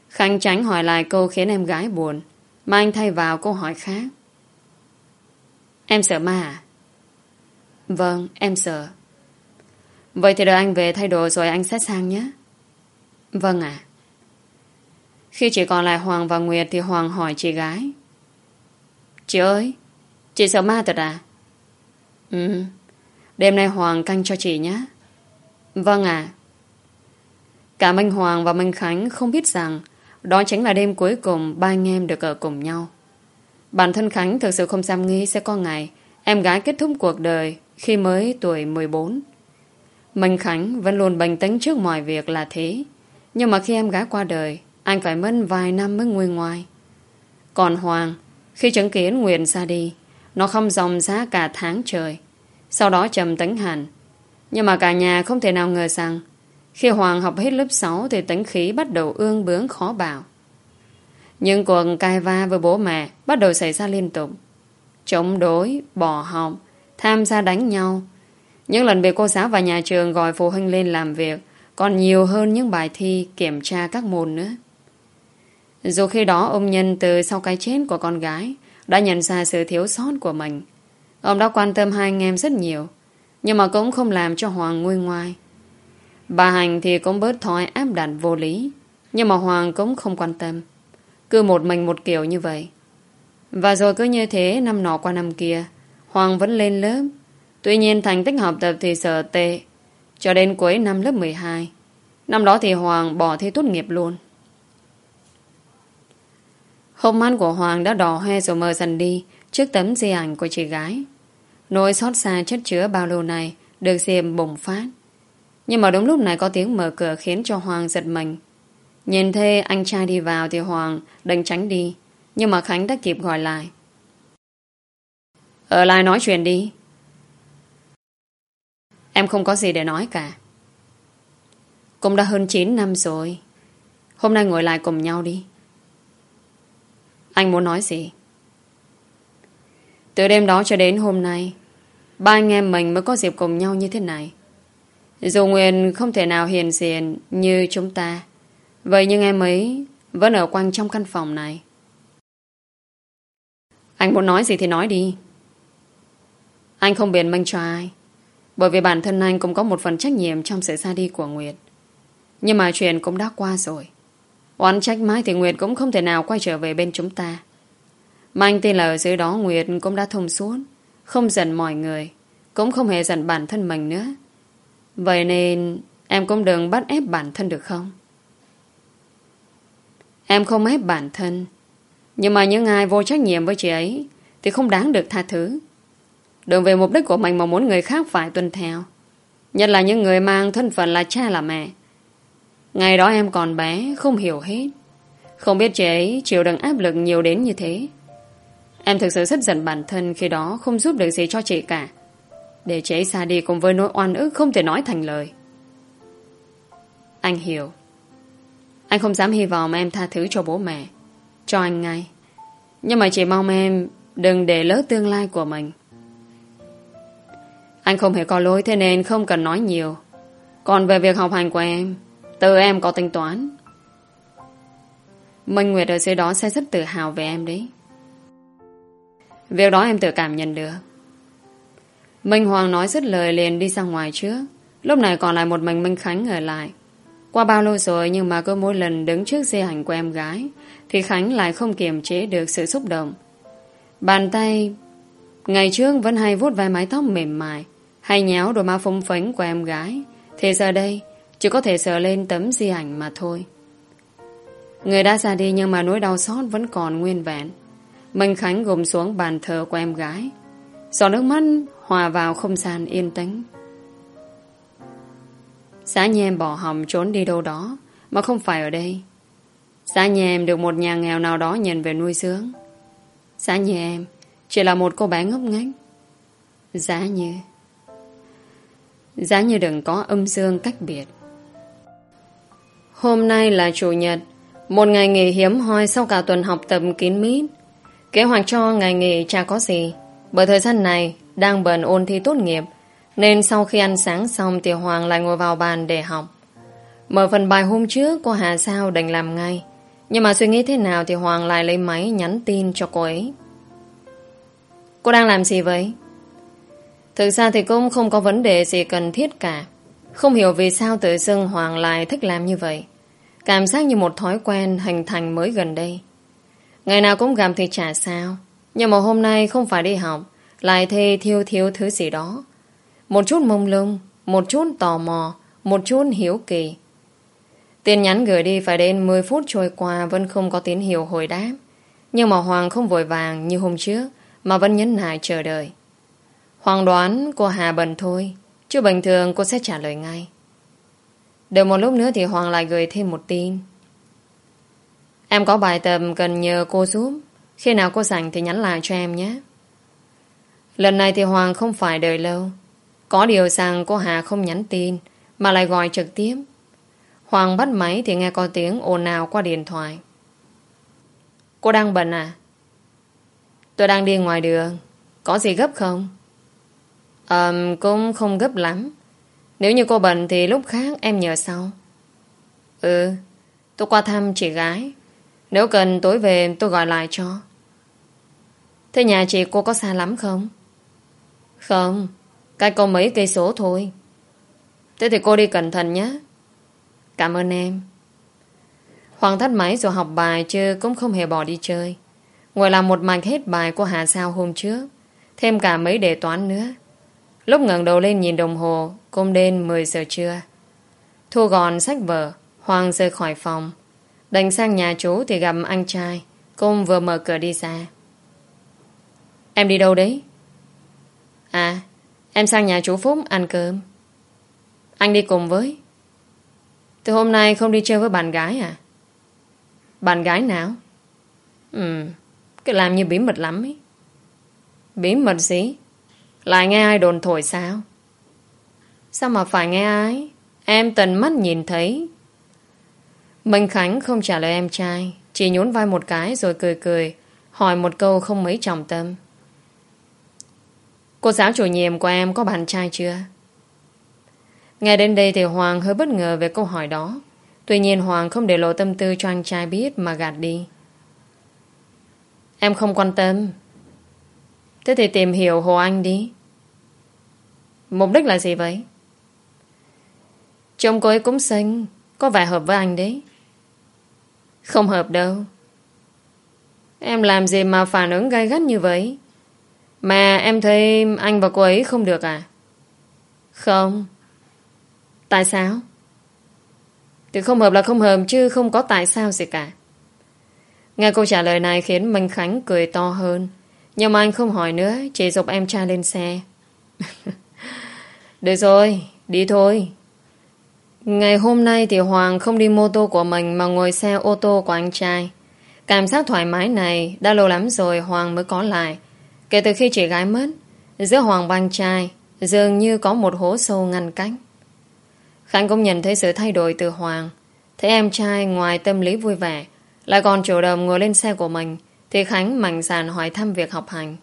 Khánh tránh hỏi lại câu khiến em gái buồn, mà anh thay vào câu hỏi khác. Em sợ ma à? Vâng, em sợ. Vậy thì đợi anh về thay đồ rồi anh sẽ sang nhé. Vâng ạ. Khi chỉ còn lại Hoàng và Nguyệt thì Hoàng hỏi chị gái. Chị ơi, chị sợ ma thật à? Ừ, đêm nay Hoàng canh cho chị nhé. Vâng ạ. Cả Minh Hoàng và Minh Khánh không biết rằng đó chính là đêm cuối cùng ba anh em được ở cùng nhau. Bản thân Khánh thực sự không dám nghĩ sẽ có ngày em gái kết thúc cuộc đời khi mới tuổi 14. Minh Khánh vẫn luôn bình tĩnh trước mọi việc là thế. Nhưng mà khi em gái qua đời, anh phải mất vài năm mới nguôi ngoài. Còn Hoàng, khi chứng kiến Nguyện ra đi, nó không dòng giá cả tháng trời. Sau đó trầm tính hẳn. Nhưng mà cả nhà không thể nào ngờ rằng khi Hoàng học hết lớp 6 thì tính khí bắt đầu ương bướng khó bảo. những cuộc cai va với bố mẹ bắt đầu xảy ra liên tục. Chống đối, bỏ học, tham gia đánh nhau. Những lần bị cô giáo và nhà trường gọi phụ huynh lên làm việc còn nhiều hơn những bài thi kiểm tra các môn nữa. Dù khi đó ông Nhân từ sau cái chết của con gái, đã nhận ra sự thiếu sót của mình. Ông đã quan tâm hai anh em rất nhiều, nhưng mà cũng không làm cho Hoàng nguôi ngoai. Bà Hành thì cũng bớt thói áp đặt vô lý, nhưng mà Hoàng cũng không quan tâm. Cứ một mình một kiểu như vậy. Và rồi cứ như thế, năm nọ qua năm kia, Hoàng vẫn lên lớp Tuy nhiên thành tích học tập thì sợ tệ Cho đến cuối năm lớp 12 Năm đó thì Hoàng bỏ thi tốt nghiệp luôn Hôm mắt của Hoàng đã đỏ hoe rồi mờ dần đi, Trước tấm di ảnh của chị gái. Nỗi xót xa chất chứa bao lâu này Được diềm bùng phát. Nhưng mà đúng lúc này có tiếng mở cửa Khiến cho Hoàng giật mình. Nhìn thấy anh trai đi vào Thì Hoàng đành tránh đi, Nhưng mà Khánh đã kịp gọi lại. Ở lại nói chuyện đi. Em không có gì để nói cả. Cũng đã hơn 9 năm rồi. Hôm nay ngồi lại cùng nhau đi. Anh muốn nói gì Từ đêm đó cho đến hôm nay, Ba anh em mình mới có dịp cùng nhau như thế này Dù Nguyên không thể nào hiền diện Như chúng ta, Vậy nhưng em ấy Vẫn ở quanh trong căn phòng này Anh muốn nói gì thì nói đi Anh không biện minh cho ai, bởi vì bản thân anh cũng có một phần trách nhiệm trong sự ra đi của Nguyệt. Nhưng mà chuyện cũng đã qua rồi. Oán trách mãi thì Nguyệt cũng không thể nào quay trở về bên chúng ta. Mà anh tin là ở dưới đó Nguyệt cũng đã thông suốt. Không giận mọi người. Cũng không hề giận bản thân mình nữa. Vậy nên em cũng đừng bắt ép bản thân được không? Em không ép bản thân. Nhưng mà những ai vô trách nhiệm với chị ấy thì không đáng được tha thứ. Đừng về mục đích của mình mà muốn người khác phải tuân theo. Nhất là những người mang thân phận là cha là mẹ. Ngày đó em còn bé, không hiểu hết. Không biết chị ấy chịu đựng áp lực nhiều đến như thế. Em thực sự rất giận bản thân khi đó không giúp được gì cho chị cả. Để chị ấy xa đi cùng với nỗi oan ức không thể nói thành lời. Anh hiểu. Anh không dám hy vọng em tha thứ cho bố mẹ. Cho anh ngay. Nhưng mà chỉ mong em đừng để lỡ tương lai của mình. Anh không hề có lỗi thế nên không cần nói nhiều. Còn về việc học hành của em, từ em có tính toán. Minh Nguyệt ở dưới đó sẽ rất tự hào về em đấy. Việc đó em tự cảm nhận được. Minh Hoàng nói dứt lời liền đi ra ngoài trước. Lúc này còn lại một mình Minh Khánh ở lại. Qua bao lâu rồi nhưng mà cứ mỗi lần đứng trước xe hành của em gái, thì Khánh lại không kiềm chế được sự xúc động. Bàn tay, ngày trước vẫn hay vuốt vai mái tóc mềm mại, hay nhéo đôi má phông phánh của em gái thì giờ đây chỉ có thể sờ lên tấm di ảnh mà thôi. Người đã ra đi nhưng mà nỗi đau xót vẫn còn nguyên vẹn. Minh Khánh gồm xuống bàn thờ của em gái. Giọt nước mắt hòa vào không gian yên tĩnh. Xã nhem bỏ hòng trốn đi đâu đó, mà không phải ở đây. Xã nhà em được một nhà nghèo nào đó nhận về nuôi dưỡng. Xã như em chỉ là một cô bé ngốc nghếch. Giá như Giá như đừng có âm dương cách biệt. Hôm nay là Chủ nhật, một ngày nghỉ hiếm hoi sau cả tuần học tập kín mít. Kế hoạch cho ngày nghỉ chả có gì, bởi thời gian này đang bận ôn thi tốt nghiệp, nên sau khi ăn sáng xong thì Hoàng lại ngồi vào bàn để học. Mở phần bài hôm trước cô Hà Sao đành làm ngay, nhưng mà suy nghĩ thế nào thì Hoàng lại lấy máy nhắn tin cho cô ấy. Cô đang làm gì vậy? Thực ra thì cũng không có vấn đề gì cần thiết cả. Không hiểu vì sao tự dưng Hoàng lại thích làm như vậy. Cảm giác như một thói quen hình thành mới gần đây. Ngày nào cũng gặp thì chả sao. Nhưng mà hôm nay không phải đi học, lại thê thiêu thiếu thứ gì đó. Một chút mông lung, một chút tò mò, một chút hiếu kỳ. Tin nhắn gửi đi phải đến 10 phút trôi qua vẫn không có tín hiệu hồi đáp. Nhưng mà Hoàng không vội vàng như hôm trước, mà vẫn nhấn nại chờ đợi. Hoàng đoán cô Hà bần thôi, chứ bình thường cô sẽ trả lời ngay. Được một lúc nữa thì Hoàng lại gửi thêm một tin. Em có bài tập cần nhờ cô giúp. Khi nào cô rảnh thì nhắn lại cho em nhé. Lần này thì Hoàng không phải đợi lâu. Có điều rằng cô Hà không nhắn tin, mà lại gọi trực tiếp. Hoàng bắt máy thì nghe có tiếng ồn ào qua điện thoại. Cô đang bận à? Tôi đang đi ngoài đường. Có gì gấp không? Ờm, cũng không gấp lắm. Nếu như cô bận thì lúc khác em nhờ sau. Ừ, tôi qua thăm chị gái. Nếu cần tối về tôi gọi lại cho. Thế nhà chị cô có xa lắm không? Không, cách cô mấy cây số thôi. Thế thì cô đi cẩn thận nhé. Cảm ơn em. Hoàng thắt máy rồi học bài chứ cũng không hề bỏ đi chơi. Ngồi làm một mạch hết bài của Hà Sao hôm trước. Thêm cả mấy đề toán nữa. Lúc ngẩng đầu lên nhìn đồng hồ, cũng đến 10 giờ trưa. Thu gọn sách vở, Hoàng rời khỏi phòng. Đành sang nhà chú thì gặp anh trai. Cô vừa mở cửa đi ra. Em đi đâu đấy? À, em sang nhà chú Phúc ăn cơm. Anh đi cùng với. Từ hôm nay không đi chơi với bạn gái à? Bạn gái nào? Ừ, cứ làm như bí mật lắm ấy. Bí mật gì? Lại nghe ai đồn thổi sao? Sao mà phải nghe ai? Em tần mắt nhìn thấy. Minh Khánh không trả lời em trai, chỉ nhún vai một cái rồi cười cười, hỏi một câu không mấy trọng tâm. Cô giáo chủ nhiệm của em có bạn trai chưa? Nghe đến đây thì Hoàng hơi bất ngờ về câu hỏi đó. Tuy nhiên Hoàng không để lộ tâm tư cho anh trai biết mà gạt đi. Em không quan tâm. Thế thì tìm hiểu Hồ Anh đi. Mục đích là gì vậy? Trông cô ấy cũng xinh, Có vẻ hợp với anh đấy. Không hợp đâu. Em làm gì mà phản ứng gay gắt như vậy? Mà em thấy anh và cô ấy không được à? Không. Tại sao? Thì không hợp là không hợp, Chứ không có tại sao gì cả. Nghe câu trả lời này khiến Minh Khánh cười to hơn. Nhưng mà anh không hỏi nữa, Chỉ dục em trai lên xe. [laughs] Được rồi, Đi thôi. Ngày hôm nay thì Hoàng không đi mô tô của mình Mà ngồi xe ô tô của anh trai. Cảm giác thoải mái này Đã lâu lắm rồi Hoàng mới có lại. Kể từ khi chị gái mất, Giữa Hoàng và anh trai Dường như có một hố sâu ngăn cách. Khánh cũng nhận thấy sự thay đổi từ Hoàng. Thấy em trai ngoài tâm lý vui vẻ, Lại còn chủ động ngồi lên xe của mình, Thì Khánh mạnh dạn hỏi thăm việc học hành.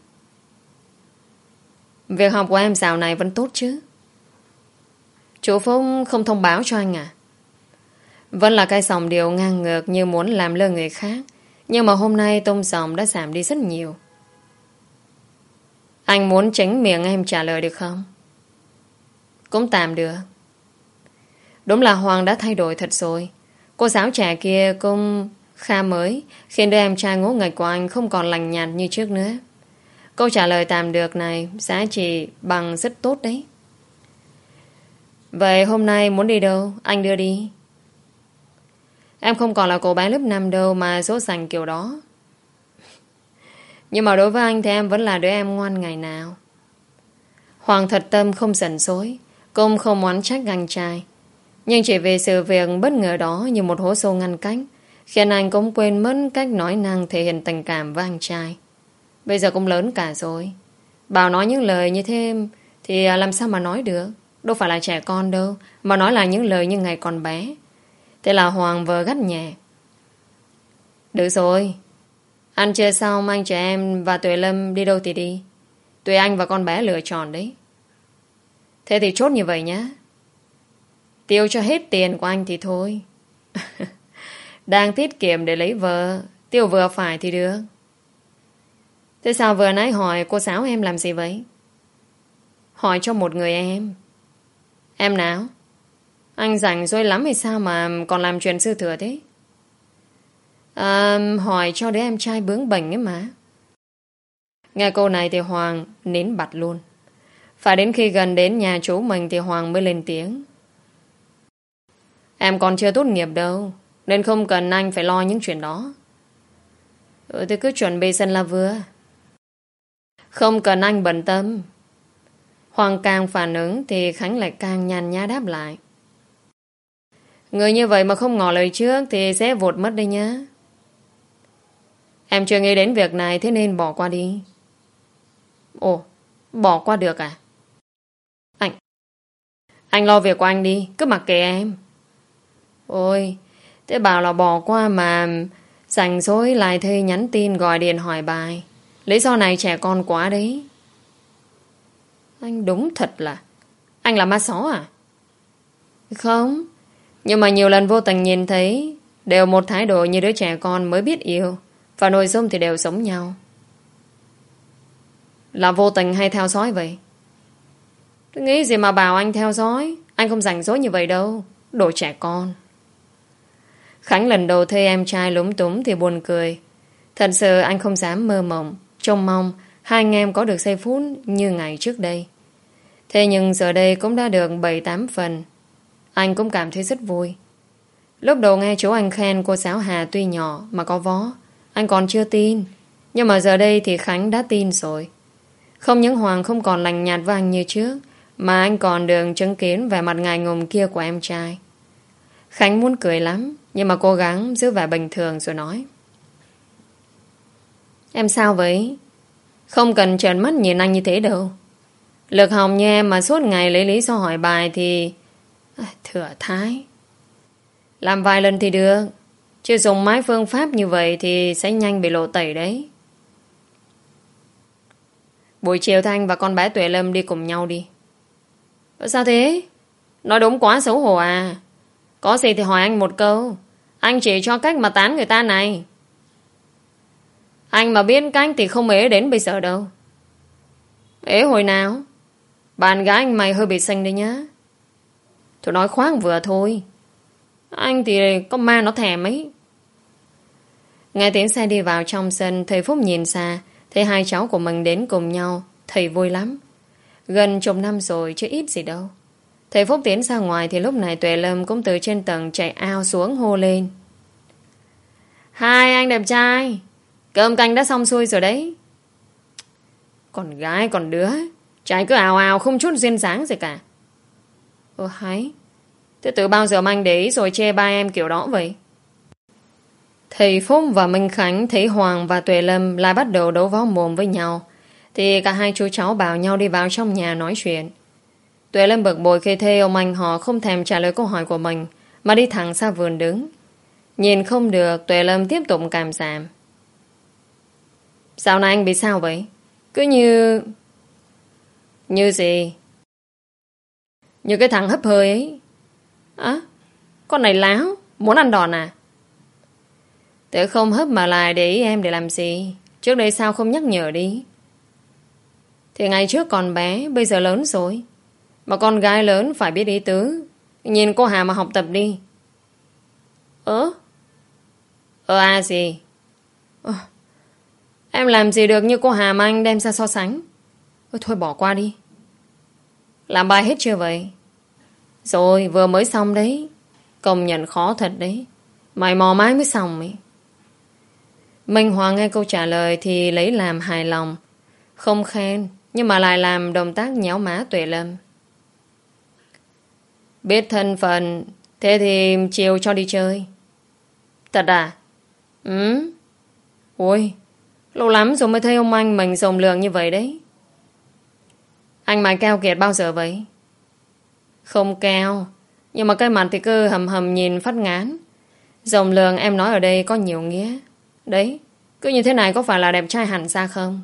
Việc học của em dạo này vẫn tốt chứ? Chú Phúc không thông báo cho anh à? Vẫn là cái dòng điều ngang ngược Như muốn làm lơ người khác, Nhưng mà hôm nay tôm dòng đã giảm đi rất nhiều. Anh muốn tránh miệng em trả lời được không? Cũng tạm được. Đúng là Hoàng đã thay đổi thật rồi. Cô giáo trẻ kia cũng khá mới, Khiến đứa em trai ngố nghịch của anh Không còn lành nhạt như trước nữa. Câu trả lời tạm được này Giá trị bằng rất tốt đấy. Vậy hôm nay muốn đi đâu? Anh đưa đi. Em không còn là cô bé lớp 5 đâu Mà dỗ sành kiểu đó. [laughs] Nhưng mà đối với anh Thì em vẫn là đứa em ngoan ngày nào. Hoàng thật tâm không giận dối Công không oán trách anh trai. Nhưng chỉ vì sự việc bất ngờ đó Như một hố sâu ngăn cách Khiến anh cũng quên mất cách nói năng Thể hiện tình cảm với anh trai. Bây giờ cũng lớn cả rồi. Bảo nói những lời như thế Thì làm sao mà nói được? Đâu phải là trẻ con đâu Mà nói là những lời như ngày còn bé. Thế là Hoàng vờ gắt nhẹ. Được rồi Ăn chưa xong anh trẻ em Và Tuệ Lâm đi đâu thì đi. Tuệ anh và con bé lựa chọn đấy. Thế thì chốt như vậy nhá, Tiêu cho hết tiền của anh thì thôi. [laughs] Đang tiết kiệm để lấy vợ Tiêu vừa phải thì được. Thế sao vừa nãy hỏi cô giáo em làm gì vậy? Hỏi cho một người em. Em nào? Anh rảnh rồi lắm hay sao mà còn làm chuyện sư thừa thế? À, hỏi cho đứa em trai bướng bỉnh ấy mà. Nghe câu này thì Hoàng nín bặt luôn. Phải đến khi gần đến nhà chú mình thì Hoàng mới lên tiếng. Em còn chưa tốt nghiệp đâu, nên không cần anh phải lo những chuyện đó. Ừ tôi cứ chuẩn bị sân là vừa. Không cần anh bận tâm, Hoàng càng phản ứng thì Khánh lại càng nhàn nhã đáp lại. Người như vậy mà không ngỏ lời trước thì sẽ vụt mất đây nhá. Em chưa nghĩ đến việc này thế nên bỏ qua đi. Ồ, bỏ qua được à? Anh, anh lo việc của anh đi, cứ mặc kệ em. Ôi, thế bảo là bỏ qua mà sành rỗi lại thê nhắn tin gọi điện hỏi bài. Lý do này trẻ con quá đấy. Anh đúng thật là Anh là ma só à? Không. Nhưng mà nhiều lần vô tình nhìn thấy, Đều một thái độ như đứa trẻ con mới biết yêu, Và nội dung thì đều giống nhau. Là vô tình hay theo dõi vậy? Tôi nghĩ gì mà bảo anh theo dõi? Anh không rảnh rỗi như vậy đâu, Đồ trẻ con. Khánh lần đầu thấy em trai lúng túng Thì buồn cười. Thật sự anh không dám mơ mộng, Trông mong hai anh em có được giây phút Như ngày trước đây. Thế nhưng giờ đây cũng đã được 7-8 phần. Anh cũng cảm thấy rất vui. Lúc đầu nghe chú anh khen cô giáo Hà tuy nhỏ mà có vó, anh còn chưa tin. Nhưng mà giờ đây thì Khánh đã tin rồi. Không những Hoàng không còn lành nhạt với anh như trước, mà anh còn được chứng kiến vẻ mặt ngài ngùng kia của em trai. Khánh muốn cười lắm, nhưng mà cố gắng giữ vẻ bình thường rồi nói. Em sao vậy? Không cần trợn mắt nhìn anh như thế đâu. Lực hồng như em mà suốt ngày lấy lý do hỏi bài thì... À, thừa thái. Làm vài lần thì được. Chứ dùng mái phương pháp như vậy thì sẽ nhanh bị lộ tẩy đấy. Buổi chiều Thanh và con bé Tuệ Lâm đi cùng nhau đi. Sao thế? Nói đúng quá xấu hổ à. Có gì thì hỏi anh một câu. Anh chỉ cho cách mà tán người ta này. Anh mà biết cách thì không ế đến bây giờ đâu. Ế hồi nào? Bạn gái anh mày hơi bị xanh đấy nhá. Tôi nói khoác vừa thôi. Anh thì có ma nó thèm ấy. Nghe tiếng xe đi vào trong sân, thầy Phúc nhìn xa, thấy hai cháu của mình đến cùng nhau, thầy vui lắm. Gần chục năm rồi chứ ít gì đâu. Thầy Phúc tiến ra ngoài thì lúc này Tuệ Lâm cũng từ trên tầng chạy ao xuống hô lên. Hai anh đẹp trai, cơm canh đã xong xuôi rồi đấy. Còn gái còn đứa, trai cứ ào ào không chút duyên dáng gì cả. Ơ hay, thế từ bao giờ manh đấy để ý rồi chê ba em kiểu đó vậy? Thầy Phúc và Minh Khánh thấy Hoàng và Tuệ Lâm lại bắt đầu đấu võ mồm với nhau. Thì cả hai chú cháu bảo nhau đi vào trong nhà nói chuyện. Tuệ Lâm bực bội khi thấy ông anh họ không thèm trả lời câu hỏi của mình mà đi thẳng ra vườn đứng. Nhìn không được Tuệ Lâm tiếp tục cảm giảm. Sao này anh bị sao vậy? Cứ như... Như gì? Như cái thằng hấp hơi ấy. Á, con này láo, muốn ăn đòn à? Tớ không hấp mà lại để ý em để làm gì. Trước đây sao không nhắc nhở đi? Thì ngày trước còn bé Bây giờ lớn rồi. Mà con gái lớn phải biết ý tứ. Nhìn cô Hà mà học tập đi. Ơ Ơ à gì? Ờ Em làm gì được như cô Hà mà anh đem ra so sánh? Thôi bỏ qua đi. Làm bài hết chưa vậy Rồi vừa mới xong đấy Công nhận khó thật đấy Mày mò mãi mới xong ấy Minh Hoàng nghe câu trả lời thì lấy làm hài lòng. Không khen, nhưng mà lại làm động tác nhéo má Tuệ Lâm. Biết thân phận, thế thì chiều cho đi chơi. Thật à? Ừ. Ôi, lâu lắm rồi mới thấy ông anh mình rồng lượng như vậy đấy. Anh mày keo kiệt bao giờ vậy? Không keo, nhưng mà cái mặt thì cứ hầm hầm nhìn phát ngán. Rồng lường em nói ở đây có nhiều nghĩa. Đấy, cứ như thế này có phải là đẹp trai hẳn ra không?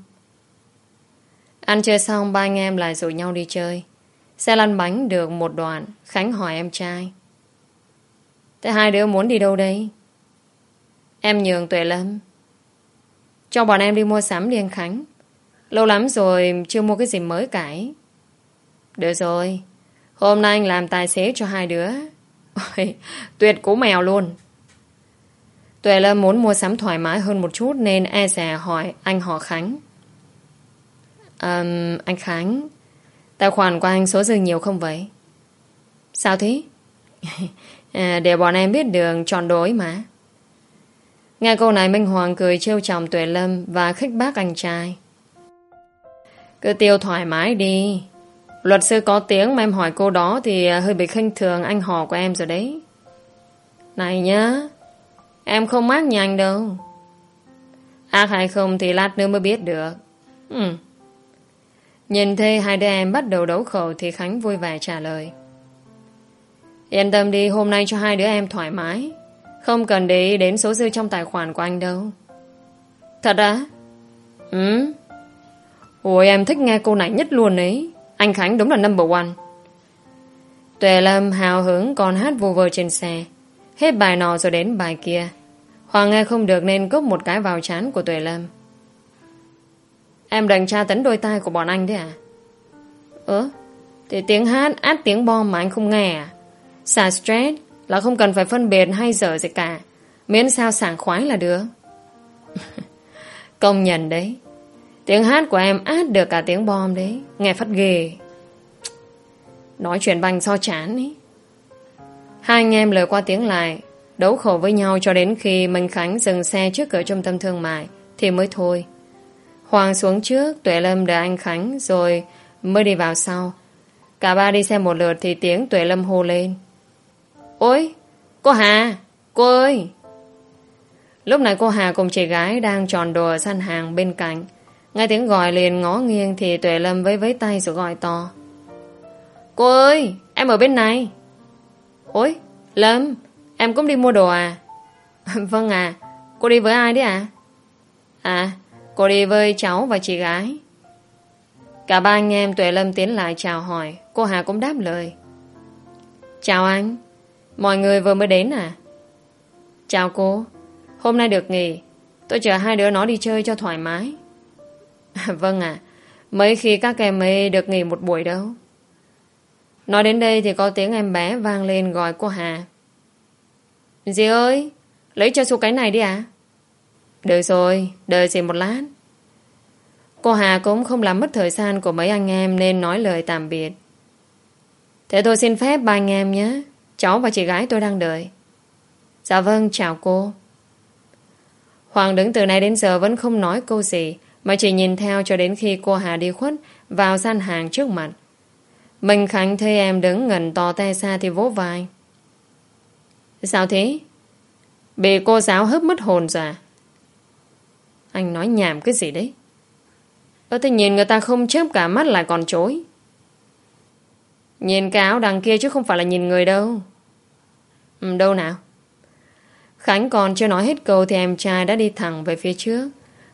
Ăn chơi xong ba anh em lại rủ nhau đi chơi. Xe lăn bánh được một đoạn, Khánh hỏi em trai. Thế hai đứa muốn đi đâu đây? Em nhường Tuệ Lâm. Cho bọn em đi mua sắm đi anh Khánh. Lâu lắm rồi chưa mua cái gì mới cả Được rồi. Hôm nay anh làm tài xế cho hai đứa. Ôi, tuyệt cú mèo luôn. Tuệ Lâm muốn mua sắm thoải mái hơn một chút nên e dè hỏi anh họ Khánh. Um, anh Khánh, tài khoản của anh số dư nhiều không vậy? Sao thế? [laughs] à, để bọn em biết đường tròn đối mà. Nghe câu này Minh Hoàng cười trêu chồng Tuệ Lâm và khích bác anh trai. Cứ tiêu thoải mái đi. Luật sư có tiếng mà em hỏi cô đó thì à, hơi bị khinh thường anh họ của em rồi đấy. Này nhá, Em không mát nhanh đâu. Ác hay không thì lát nữa mới biết được. Ừ. Nhìn thấy hai đứa em bắt đầu đấu khẩu thì Khánh vui vẻ trả lời. Yên tâm đi, hôm nay cho hai đứa em thoải mái. Không cần để ý đến số dư trong tài khoản của anh đâu. Thật á? Ừ. Ôi em thích nghe câu này nhất luôn ấy. Anh Khánh đúng là number one. Tuệ Lâm hào hứng còn hát vô vơ trên xe. Hết bài nọ rồi đến bài kia. Hoàng nghe không được nên cốc một cái vào chán của Tuệ Lâm. Em đành tra tấn đôi tai của bọn anh đấy à? Ơ, thì tiếng hát át tiếng bom mà anh không nghe à? Xả stress là không cần phải phân biệt hay dở gì cả. Miễn sao sảng khoái là được. [laughs] Công nhận đấy. Tiếng hát của em át được cả tiếng bom đấy. Nghe phát ghê. Nói chuyện banh so chán ấy. Hai anh em lời qua tiếng lại Đấu khổ với nhau cho đến khi Minh Khánh dừng xe trước cửa trung tâm thương mại thì mới thôi. Hoàng xuống trước, Tuệ Lâm đợi anh Khánh rồi mới đi vào sau. Cả ba đi xem một lượt thì tiếng Tuệ Lâm hô lên. Ôi, cô Hà, cô ơi! Lúc này cô Hà cùng chị gái đang tròn đồ săn hàng bên cạnh. Nghe tiếng gọi liền ngó nghiêng thì Tuệ Lâm với với tay rồi gọi to. Cô ơi, em ở bên này. Ôi, Lâm, Em cũng đi mua đồ à? [laughs] vâng à, cô đi với ai đấy à? À, cô đi với cháu và chị gái. Cả ba anh em Tuệ Lâm tiến lại chào hỏi, cô Hà cũng đáp lời. Chào anh, mọi người vừa mới đến à? Chào cô, hôm nay được nghỉ, tôi chờ hai đứa nó đi chơi cho thoải mái. [laughs] vâng à, mấy khi các em ấy được nghỉ một buổi đâu. Nói đến đây thì có tiếng em bé vang lên gọi cô Hà. Dì ơi Lấy cho su cái này đi à Được rồi Đợi dì một lát. Cô Hà cũng không làm mất thời gian của mấy anh em Nên nói lời tạm biệt. Thế tôi xin phép ba anh em nhé. Cháu và chị gái tôi đang đợi. Dạ vâng chào cô. Hoàng đứng từ nay đến giờ Vẫn không nói câu gì. Mà chỉ nhìn theo cho đến khi cô Hà đi khuất Vào gian hàng trước mặt. Minh Khánh thấy em đứng ngẩn to tay xa Thì vỗ vai. Sao thế? Bị cô giáo hớp mất hồn già. Anh nói nhảm cái gì đấy? Ơ thế nhìn người ta không chớp cả mắt lại còn chối. Nhìn cái áo đằng kia chứ không phải là nhìn người đâu. Ừ, Đâu nào? Khánh còn chưa nói hết câu Thì em trai đã đi thẳng về phía trước.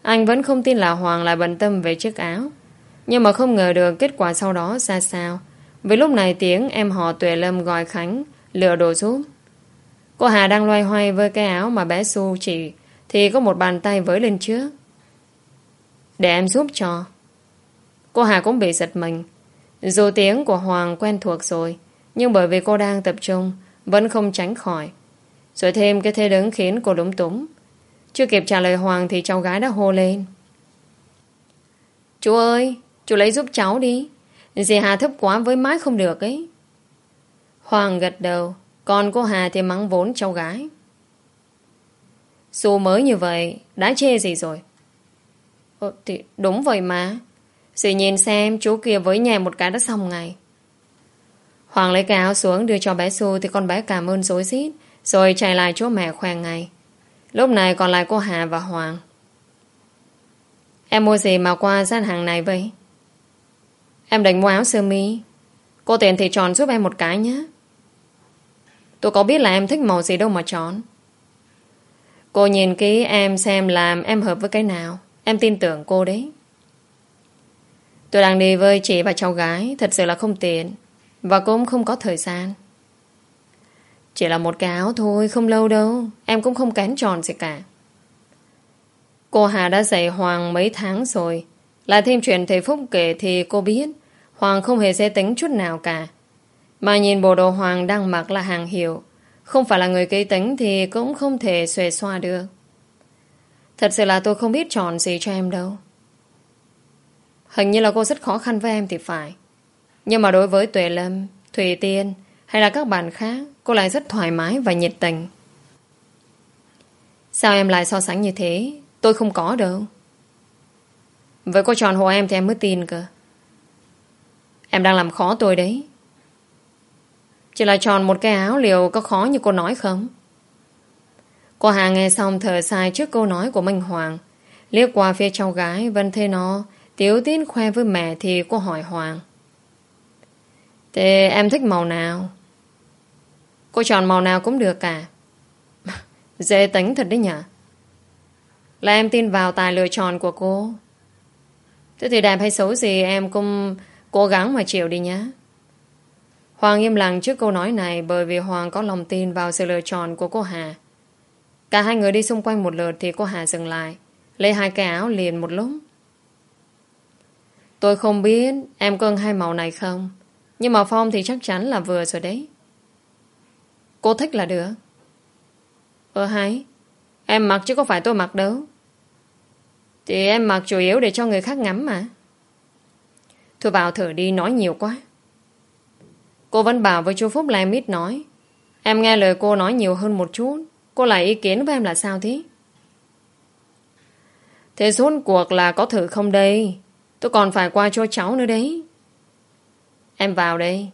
Anh vẫn không tin là Hoàng lại bận tâm về chiếc áo. Nhưng mà không ngờ được kết quả sau đó ra sao. Vì lúc này tiếng em họ Tuệ Lâm gọi Khánh, Lừa đồ giúp Cô Hà đang loay hoay với cái áo mà bé Su chỉ, Thì có một bàn tay với lên trước. Để em giúp cho. Cô Hà cũng bị giật mình. Dù tiếng của Hoàng quen thuộc rồi, Nhưng bởi vì cô đang tập trung, Vẫn không tránh khỏi. Rồi thêm cái thế đứng khiến cô lúng túng. Chưa kịp trả lời Hoàng Thì cháu gái đã hô lên. Chú ơi Chú lấy giúp cháu đi. Dì Hà thấp quá với mái không được ấy. Hoàng gật đầu Còn cô Hà thì mắng vốn cháu gái. Dù mới như vậy Đã chê gì rồi. Ờ, thì đúng vậy mà. Dì nhìn xem chú kia với nhà một cái đã xong ngày. Hoàng lấy cái áo xuống đưa cho bé xu Thì con bé cảm ơn dối rít Rồi chạy lại chỗ mẹ khoe ngày. Lúc này còn lại cô Hà và Hoàng. Em mua gì mà qua gian hàng này vậy? Em định mua áo sơ mi. Cô tiền thì tròn giúp em một cái nhé. Tôi có biết là em thích màu gì đâu mà chọn Cô nhìn kỹ em xem làm em hợp với cái nào. Em tin tưởng cô đấy. Tôi đang đi với chị và cháu gái. Thật sự là không tiện. Và cũng không có thời gian. Chỉ là một cái áo thôi, Không lâu đâu. Em cũng không kén tròn gì cả. Cô Hà đã dạy Hoàng mấy tháng rồi. Lại thêm chuyện thầy Phúc kể Thì cô biết, Hoàng không hề dễ tính chút nào cả. Mà nhìn bộ đồ Hoàng đang mặc là hàng hiệu. Không phải là người cây tính Thì cũng không thể xuề xoa được. Thật sự là tôi không biết chọn gì cho em đâu. Hình như là cô rất khó khăn với em thì phải. Nhưng mà đối với Tuệ Lâm Thùy Tiên hay là các bạn khác, Cô lại rất thoải mái và nhiệt tình. Sao em lại so sánh như thế? Tôi không có đâu. Với cô tròn hộ em thì em mới tin cơ. Em đang làm khó tôi đấy. Chỉ là tròn một cái áo Liệu có khó như cô nói không? Cô Hà nghe xong thở dài trước câu nói của Minh Hoàng. Liếc qua phía cháu gái Vân Thê nó. Tiếu tín khoe với mẹ thì cô hỏi Hoàng. Thế em thích màu nào? Cô chọn màu nào cũng được cả. [laughs] Dễ tính thật đấy nhỉ? Là em tin vào tài lựa chọn của cô. Thế thì đẹp hay xấu gì Em cũng cố gắng mà chịu đi nhé. Hoàng im lặng trước câu nói này Bởi vì Hoàng có lòng tin vào sự lựa chọn của cô Hà. Cả hai người đi xung quanh một lượt Thì cô Hà dừng lại, Lấy hai cái áo liền một lúc. Tôi không biết em cưng hai màu này không, Nhưng mà phong thì chắc chắn là vừa rồi đấy. Cô thích là được. Ờ hay. Em mặc chứ có phải tôi mặc đâu. Thì em mặc chủ yếu để cho người khác ngắm mà. Thôi vào thử đi, nói nhiều quá. Cô vẫn bảo với chú Phúc là em ít nói. Em nghe lời cô nói nhiều hơn một chút. Cô lại ý kiến với em là sao thế? Thế rốt cuộc là có thử không đây? Tôi còn phải qua cho cháu nữa đấy. Em vào đây.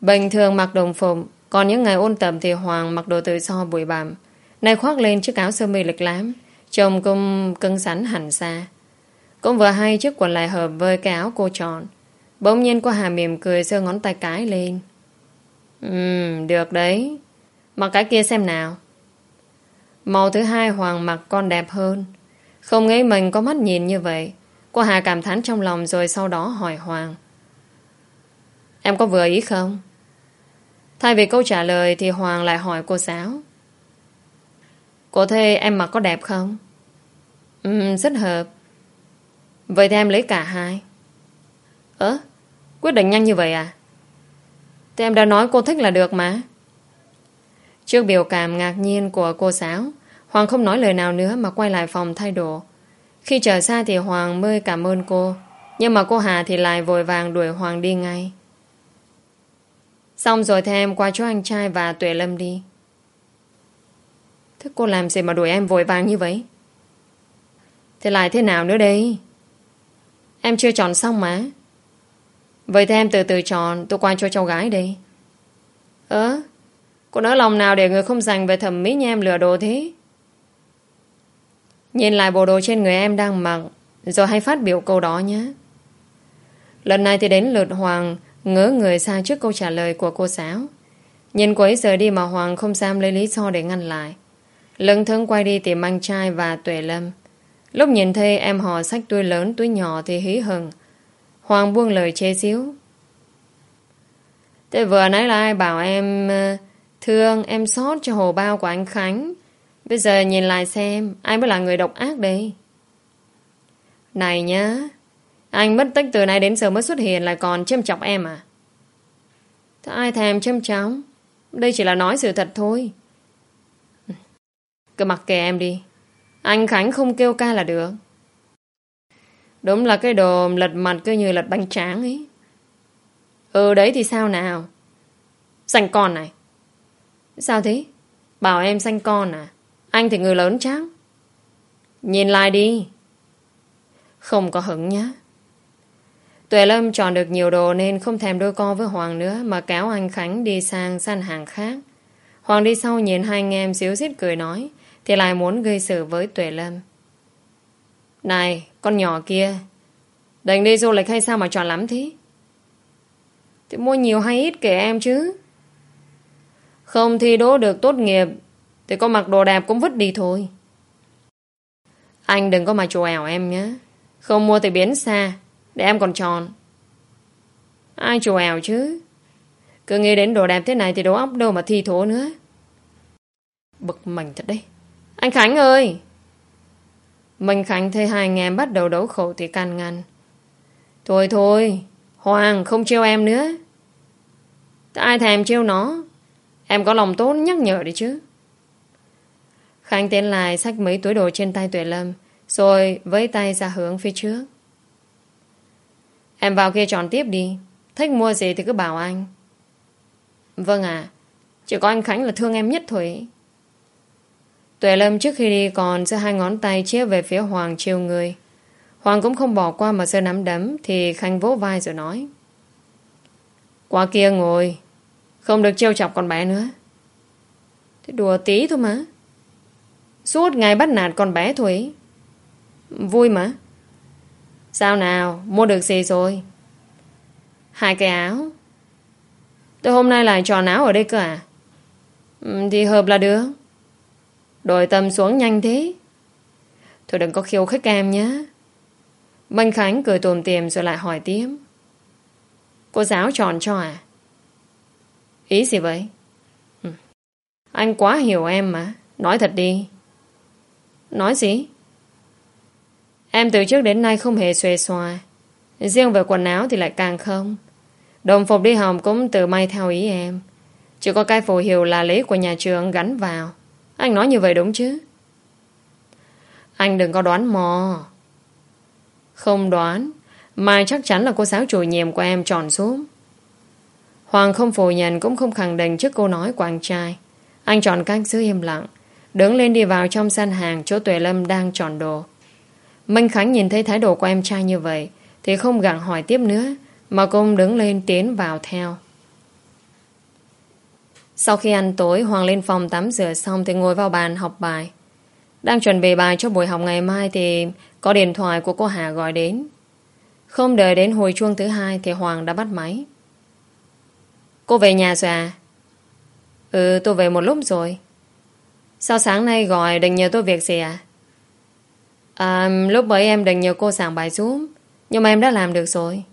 Bình thường mặc đồng phục còn những ngày ôn tập thì Hoàng mặc đồ tự do bụi bặm nay khoác lên chiếc áo sơ mi lịch lãm, Trông cũng cưng sắn hẳn xa Cũng vừa hay chiếc quần lại hợp với cái áo cô chọn Bỗng nhiên cô Hà mỉm cười giơ ngón tay cái lên. Ừm, được đấy. Mặc cái kia xem nào. Màu thứ hai Hoàng mặc con đẹp hơn. Không nghĩ mình có mắt nhìn như vậy Cô Hà cảm thán trong lòng rồi sau đó hỏi Hoàng. Em có vừa ý không? Thay vì câu trả lời thì Hoàng lại hỏi cô giáo. Cô thấy em mặc có đẹp không? Ừ, rất hợp. Vậy thì em lấy cả hai. Ơ, quyết định nhanh như vậy à? Thì em đã nói cô thích là được mà. Trước biểu cảm ngạc nhiên của cô giáo, Hoàng không nói lời nào nữa mà quay lại phòng thay đồ. Khi trở xa thì Hoàng mới cảm ơn cô, nhưng mà cô Hà thì lại vội vàng đuổi Hoàng đi ngay. Xong rồi thêm qua chỗ anh trai và Tuệ Lâm đi. Thế cô làm gì mà đuổi em vội vàng như vậy? Thế lại thế nào nữa đây? Em chưa chọn xong mà. Vậy thì em từ từ chọn, tôi qua cho cháu gái đây. Ơ, cô nói lòng nào để người không dành về thẩm mỹ như em lừa đồ thế? Nhìn lại bộ đồ trên người em đang mặc, rồi hay phát biểu câu đó nhé. Lần này thì đến lượt Hoàng ngỡ người xa trước câu trả lời của cô giáo. Nhìn cô ấy rời đi mà Hoàng không dám lấy lý do để ngăn lại. Lưng thương quay đi tìm anh trai và Tuệ Lâm. Lúc nhìn thấy em họ sách túi lớn túi nhỏ thì hí hừng. Hoàng buông lời chê xíu. Thế vừa nãy là ai bảo em ờ, thương em xót cho hồ bao của anh Khánh. Bây giờ nhìn lại xem ai mới là người độc ác đây. Này nhá, anh mất tích từ nay đến giờ mới xuất hiện lại còn châm chọc em à? Thế ai thèm châm chóng? Đây chỉ là nói sự thật thôi. Cứ mặc kệ em đi. Anh Khánh không kêu ca là được. Đúng là cái đồ lật mặt cứ như lật bánh tráng ấy. Ừ đấy thì sao nào? Xanh con này. Sao thế? Bảo em xanh con à? Anh thì người lớn chắc. Nhìn lại đi. Không có hứng nhá. Tuệ Lâm chọn được nhiều đồ nên không thèm đôi co với Hoàng nữa mà kéo anh Khánh đi sang săn hàng khác. Hoàng đi sau nhìn hai anh em xíu xít cười nói thì lại muốn gây sự với Tuệ Lâm. Này, con nhỏ kia, định đi du lịch hay sao mà chọn lắm thế? Thì mua nhiều hay ít kể em chứ. Không thi đỗ được tốt nghiệp thì có mặc đồ đẹp cũng vứt đi thôi. Anh đừng có mà chùa ẻo em nhé. Không mua thì biến xa, để em còn tròn. Ai chùa ẻo chứ? Cứ nghĩ đến đồ đẹp thế này thì đồ óc đâu mà thi thố nữa. Bực mình thật đấy. Anh Khánh ơi! Mình Khánh thấy hai anh em bắt đầu đấu khẩu thì can ngăn. Thôi thôi, Hoàng không trêu em nữa. Ai thèm trêu nó? Em có lòng tốt nhắc nhở đi chứ. Khánh tiến lại xách mấy túi đồ trên tay Tuệ Lâm rồi với tay ra hướng phía trước. Em vào kia chọn tiếp đi. Thích mua gì thì cứ bảo anh. Vâng ạ. chỉ có anh Khánh là thương em nhất thôi. Tuệ Lâm trước khi đi còn giơ hai ngón tay chia về phía Hoàng chiều người. Hoàng cũng không bỏ qua mà giơ nắm đấm thì Khánh vỗ vai rồi nói. Qua kia ngồi. Không được trêu chọc con bé nữa. Thế đùa tí thôi mà. Suốt ngày bắt nạt con bé thôi Vui mà. Sao nào? Mua được gì rồi? Hai cái áo. Tôi hôm nay lại tròn áo ở đây cơ à? Ừ, thì hợp là được. Đổi tầm xuống nhanh thế. Thôi đừng có khiêu khích em nhé. Minh Khánh cười tùm tìm rồi lại hỏi tiếp. Cô giáo tròn cho à? Ý gì vậy? Ừ. Anh quá hiểu em mà. Nói thật đi. Nói gì? Em từ trước đến nay không hề xuề xòa. Riêng về quần áo thì lại càng không. Đồng phục đi học cũng tự may theo ý em. Chỉ có cái phù hiệu là lấy của nhà trường gắn vào. Anh nói như vậy đúng chứ? Anh đừng có đoán mò. Không đoán, mai chắc chắn là cô giáo chủ nhiệm của em tròn xuống. Hoàng không phủ nhận cũng không khẳng định trước câu nói của anh trai. Anh chọn cách giữ im lặng, đứng lên đi vào trong sân hàng chỗ Tuệ Lâm đang chọn đồ. Minh Khánh nhìn thấy thái độ của em trai như vậy thì không gặng hỏi tiếp nữa mà cũng đứng lên tiến vào theo. Sau khi ăn tối, Hoàng lên phòng tắm rửa xong thì ngồi vào bàn học bài. Đang chuẩn bị bài cho buổi học ngày mai thì có điện thoại của cô Hà gọi đến. Không đợi đến hồi chuông thứ hai thì Hoàng đã bắt máy. Cô về nhà rồi à? Ừ, tôi về một lúc rồi. Sao sáng nay gọi định nhờ tôi việc gì à? À, lúc bấy em định nhờ cô giảng bài giúp Nhưng mà em đã làm được rồi.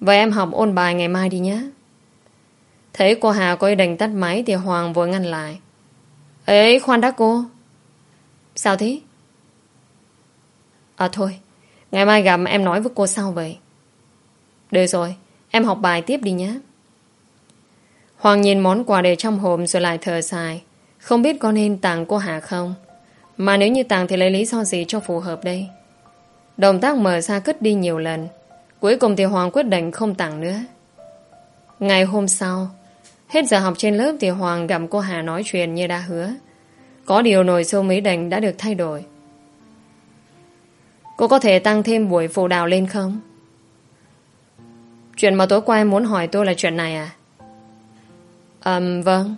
Vậy em học ôn bài ngày mai đi nhé. Thấy cô Hà có ý định tắt máy Thì Hoàng vội ngăn lại. Ấy khoan đã cô. Sao thế? À thôi Ngày mai gặp em nói với cô sau vậy. Được rồi Em học bài tiếp đi nhé. Hoàng nhìn món quà để trong hộp rồi lại thở dài. Không biết có nên tặng cô Hà không? Mà nếu như tặng thì lấy lý do gì cho phù hợp đây? Động tác mở ra cất đi nhiều lần. Cuối cùng thì Hoàng quyết định không tặng nữa. Ngày hôm sau, hết giờ học trên lớp thì Hoàng gặp cô Hà nói chuyện như đã hứa. Có điều nồi sâu mỹ đành đã được thay đổi. Cô có thể tăng thêm buổi phụ đạo lên không? Chuyện mà tối qua em muốn hỏi tôi là chuyện này à? Ừm, vâng.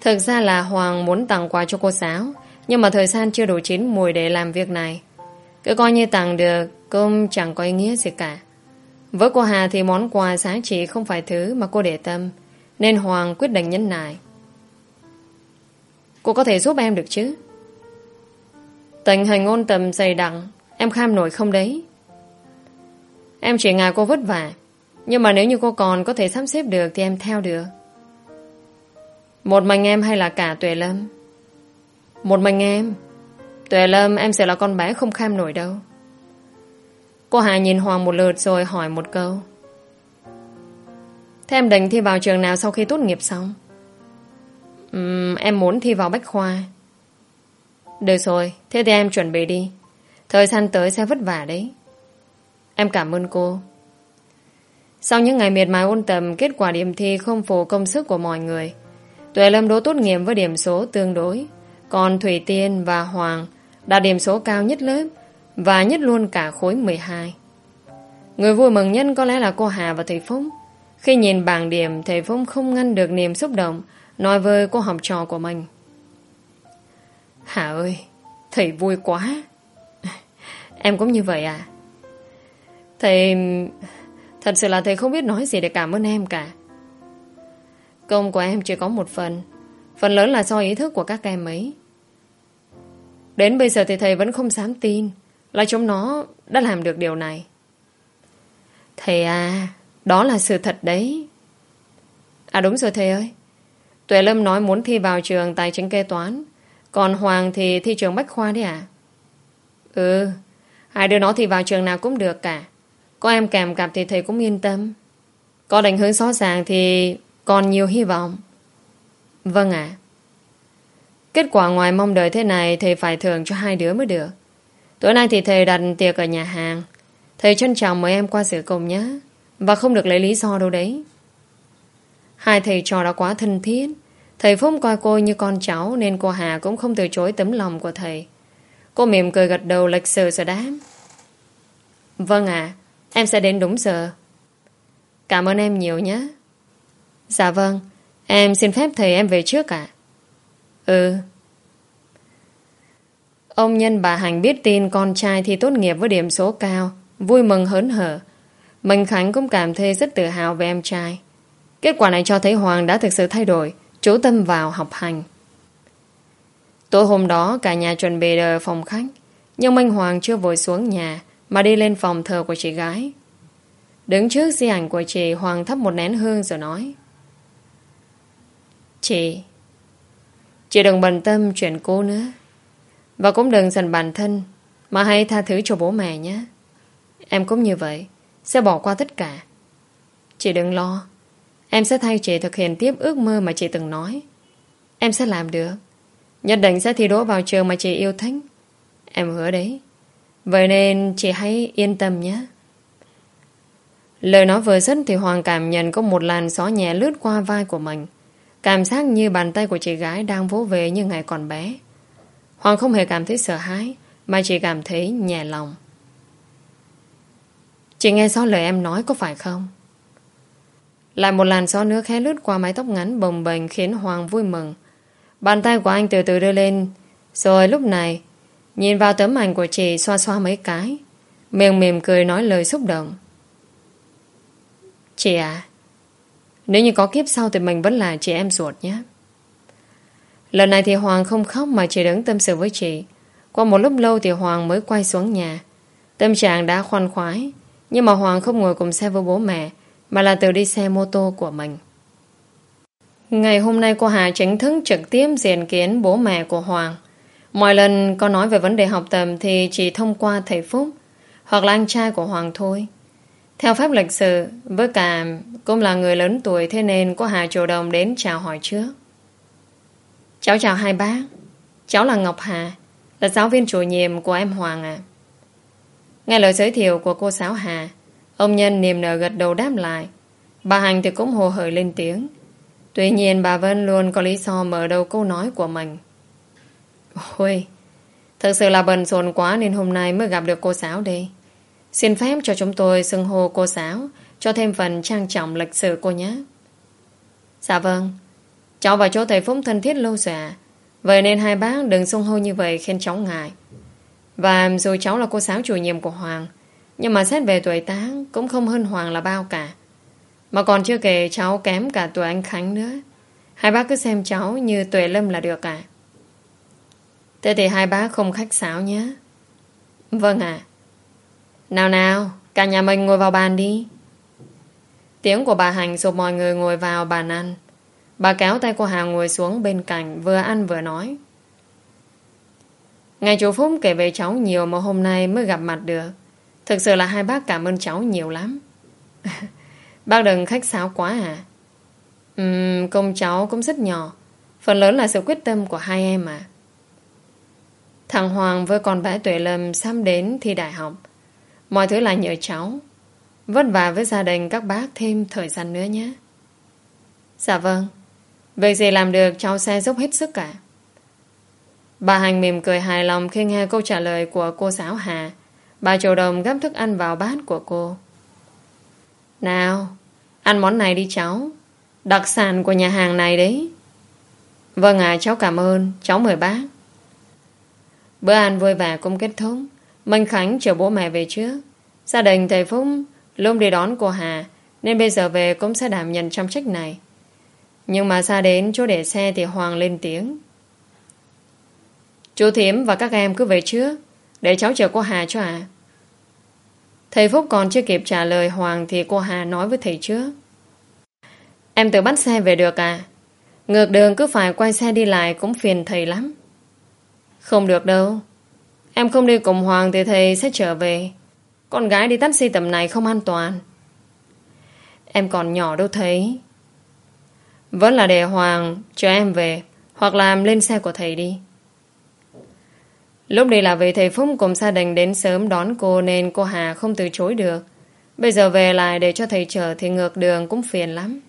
Thực ra là Hoàng muốn tặng quà cho cô giáo, nhưng mà thời gian chưa đủ chín mùi để làm việc này. Cứ coi như tặng được, cũng chẳng có ý nghĩa gì cả. Với cô Hà thì món quà giá trị không phải thứ mà cô để tâm, nên Hoàng quyết định nhấn nại. Cô có thể giúp em được chứ? Tình hình ôn tầm dày đặc em kham nổi không đấy? Em chỉ ngại cô vất vả, nhưng mà nếu như cô còn có thể sắp xếp được thì em theo được. Một mình em hay là cả Tuệ Lâm? Một mình em. Tuệ Lâm em sẽ là con bé không kham nổi đâu. Cô Hà nhìn Hoàng một lượt rồi hỏi một câu. Thế em định thi vào trường nào sau khi tốt nghiệp xong? Uhm, em muốn thi vào Bách Khoa. Được rồi, thế thì em chuẩn bị đi. Thời gian tới sẽ vất vả đấy. Em cảm ơn cô. Sau những ngày miệt mài ôn tập, kết quả điểm thi không phù công sức của mọi người. Tuệ Lâm đỗ tốt nghiệp với điểm số tương đối. Còn Thủy Tiên và Hoàng đạt điểm số cao nhất lớp và nhất luôn cả khối 12. Người vui mừng nhân có lẽ là cô Hà và thầy Phúc. Khi nhìn bảng điểm, thầy Phúc không ngăn được niềm xúc động nói với cô học trò của mình. Hà ơi, thầy vui quá. [laughs] Em cũng như vậy à? Thầy... Thật sự là thầy không biết nói gì để cảm ơn em cả. Công của em chỉ có một phần. Phần lớn là do ý thức của các em ấy. Đến bây giờ thì thầy vẫn không dám tin là chúng nó đã làm được điều này. Thầy à, đó là sự thật đấy. À đúng rồi thầy ơi. Tuệ Lâm nói muốn thi vào trường tài chính kế toán. Còn Hoàng thì thi trường Bách Khoa đấy à? Ừ, hai đứa nó thì vào trường nào cũng được cả. Có em kèm cặp thì thầy cũng yên tâm. Có định hướng rõ ràng thì còn nhiều hy vọng. Vâng ạ. Kết quả ngoài mong đợi thế này thầy phải thưởng cho hai đứa mới được. Tối nay thì thầy đặt tiệc ở nhà hàng. Thầy trân trọng mời em qua dự cùng nhé. Và không được lấy lý do đâu đấy. Hai thầy trò đã quá thân thiết. Thầy Phúc coi cô như con cháu nên cô Hà cũng không từ chối tấm lòng của thầy. Cô mỉm cười gật đầu lịch sự rồi đáp. Vâng ạ, em sẽ đến đúng giờ. Cảm ơn em nhiều nhé. Dạ vâng, em xin phép thầy em về trước ạ. Ừ. Ông Nhân bà Hành biết tin con trai thi tốt nghiệp với điểm số cao, vui mừng hớn hở. Minh Khánh cũng cảm thấy rất tự hào về em trai. Kết quả này cho thấy Hoàng đã thực sự thay đổi, chú tâm vào học hành. Tối hôm đó cả nhà chuẩn bị ở phòng khách, nhưng Minh Hoàng chưa vội xuống nhà mà đi lên phòng thờ của chị gái. Đứng trước di ảnh của chị Hoàng thắp một nén hương rồi nói Chị Chị đừng bận tâm chuyện cô nữa. Và cũng đừng giận bản thân, Mà hãy tha thứ cho bố mẹ nhé. Em cũng như vậy, Sẽ bỏ qua tất cả. Chị đừng lo, Em sẽ thay chị thực hiện tiếp ước mơ mà chị từng nói. Em sẽ làm được. Nhất định sẽ thi đỗ vào trường mà chị yêu thích. Em hứa đấy. Vậy nên chị hãy yên tâm nhé. Lời nói vừa dứt thì Hoàng cảm nhận có một làn gió nhẹ lướt qua vai của mình. Cảm giác như bàn tay của chị gái đang vỗ về như ngày còn bé. Hoàng không hề cảm thấy sợ hãi, mà chỉ cảm thấy nhẹ lòng. Chị nghe rõ lời em nói có phải không? Lại một làn gió nữa khẽ lướt qua mái tóc ngắn bồng bềnh khiến Hoàng vui mừng. Bàn tay của anh từ từ đưa lên, rồi lúc này, nhìn vào tấm ảnh của chị xoa xoa mấy cái, miệng mỉm cười nói lời xúc động. Chị à, nếu như có kiếp sau thì mình vẫn là chị em ruột nhé. Lần này thì Hoàng không khóc mà chỉ đứng tâm sự với chị. Qua một lúc lâu thì Hoàng mới quay xuống nhà. Tâm trạng đã khoan khoái, nhưng mà Hoàng không ngồi cùng xe với bố mẹ, mà là tự đi xe mô tô của mình. Ngày hôm nay cô Hà chính thức trực tiếp diện kiến bố mẹ của Hoàng. Mọi lần có nói về vấn đề học tập thì chỉ thông qua thầy Phúc hoặc là anh trai của Hoàng thôi. Theo pháp lịch sự, với cả cũng là người lớn tuổi thế nên có Hà chủ động đến chào hỏi trước. Cháu chào hai bác. Cháu là Ngọc Hà, là giáo viên chủ nhiệm của em Hoàng ạ. Nghe lời giới thiệu của cô giáo Hà, ông Nhân niềm nở gật đầu đáp lại. Bà Hành thì cũng hồ hởi lên tiếng. Tuy nhiên bà Vân luôn có lý do mở đầu câu nói của mình. Ôi, thật sự là bận rộn quá nên hôm nay mới gặp được cô giáo đây. Xin phép cho chúng tôi xưng hô cô giáo, cho thêm phần trang trọng lịch sử cô nhé. Dạ vâng. Cháu và chỗ thầy Phúc thân thiết lâu dạ. Vậy nên hai bác đừng xưng hô như vậy khen cháu ngại. Và dù cháu là cô giáo chủ nhiệm của Hoàng, nhưng mà xét về tuổi tác cũng không hơn Hoàng là bao cả. Mà còn chưa kể cháu kém cả tuổi anh Khánh nữa. Hai bác cứ xem cháu như tuổi lâm là được à. Thế thì hai bác không khách sáo nhé. Vâng ạ. Nào nào, cả nhà mình ngồi vào bàn đi. Tiếng của bà Hành dục mọi người ngồi vào bàn ăn. Bà kéo tay cô Hà ngồi xuống bên cạnh vừa ăn vừa nói. Ngày chú Phúc kể về cháu nhiều mà hôm nay mới gặp mặt được. Thực sự là hai bác cảm ơn cháu nhiều lắm. [laughs] bác đừng khách sáo quá à. Uhm, công cháu cũng rất nhỏ. Phần lớn là sự quyết tâm của hai em à. Thằng Hoàng với con bé Tuệ Lâm sắp đến thi đại học. Mọi thứ là nhờ cháu. Vất vả với gia đình các bác thêm thời gian nữa nhé. Dạ vâng. Việc gì làm được cháu sẽ giúp hết sức cả. Bà Hành mỉm cười hài lòng khi nghe câu trả lời của cô giáo Hà. Bà chủ động gắp thức ăn vào bát của cô. Nào, ăn món này đi cháu. Đặc sản của nhà hàng này đấy. Vâng ạ, cháu cảm ơn. Cháu mời bác. Bữa ăn vui vẻ cũng kết thúc. Minh Khánh chờ bố mẹ về trước. Gia đình thầy Phúc luôn đi đón cô Hà, nên bây giờ về cũng sẽ đảm nhận trong trách này. Nhưng mà xa đến chỗ để xe thì Hoàng lên tiếng. Chú Thiếm và các em cứ về trước, để cháu chờ cô Hà cho à. Thầy Phúc còn chưa kịp trả lời Hoàng thì cô Hà nói với thầy trước. Em tự bắt xe về được à? Ngược đường cứ phải quay xe đi lại cũng phiền thầy lắm. Không được đâu. Em không đi cùng Hoàng thì thầy sẽ trở về. Con gái đi taxi tầm này không an toàn. Em còn nhỏ đâu thấy. Vẫn là để Hoàng cho em về hoặc là em lên xe của thầy đi. Lúc đi là vì thầy Phúc cùng gia đình đến sớm đón cô nên cô Hà không từ chối được. Bây giờ về lại để cho thầy chở thì ngược đường cũng phiền lắm.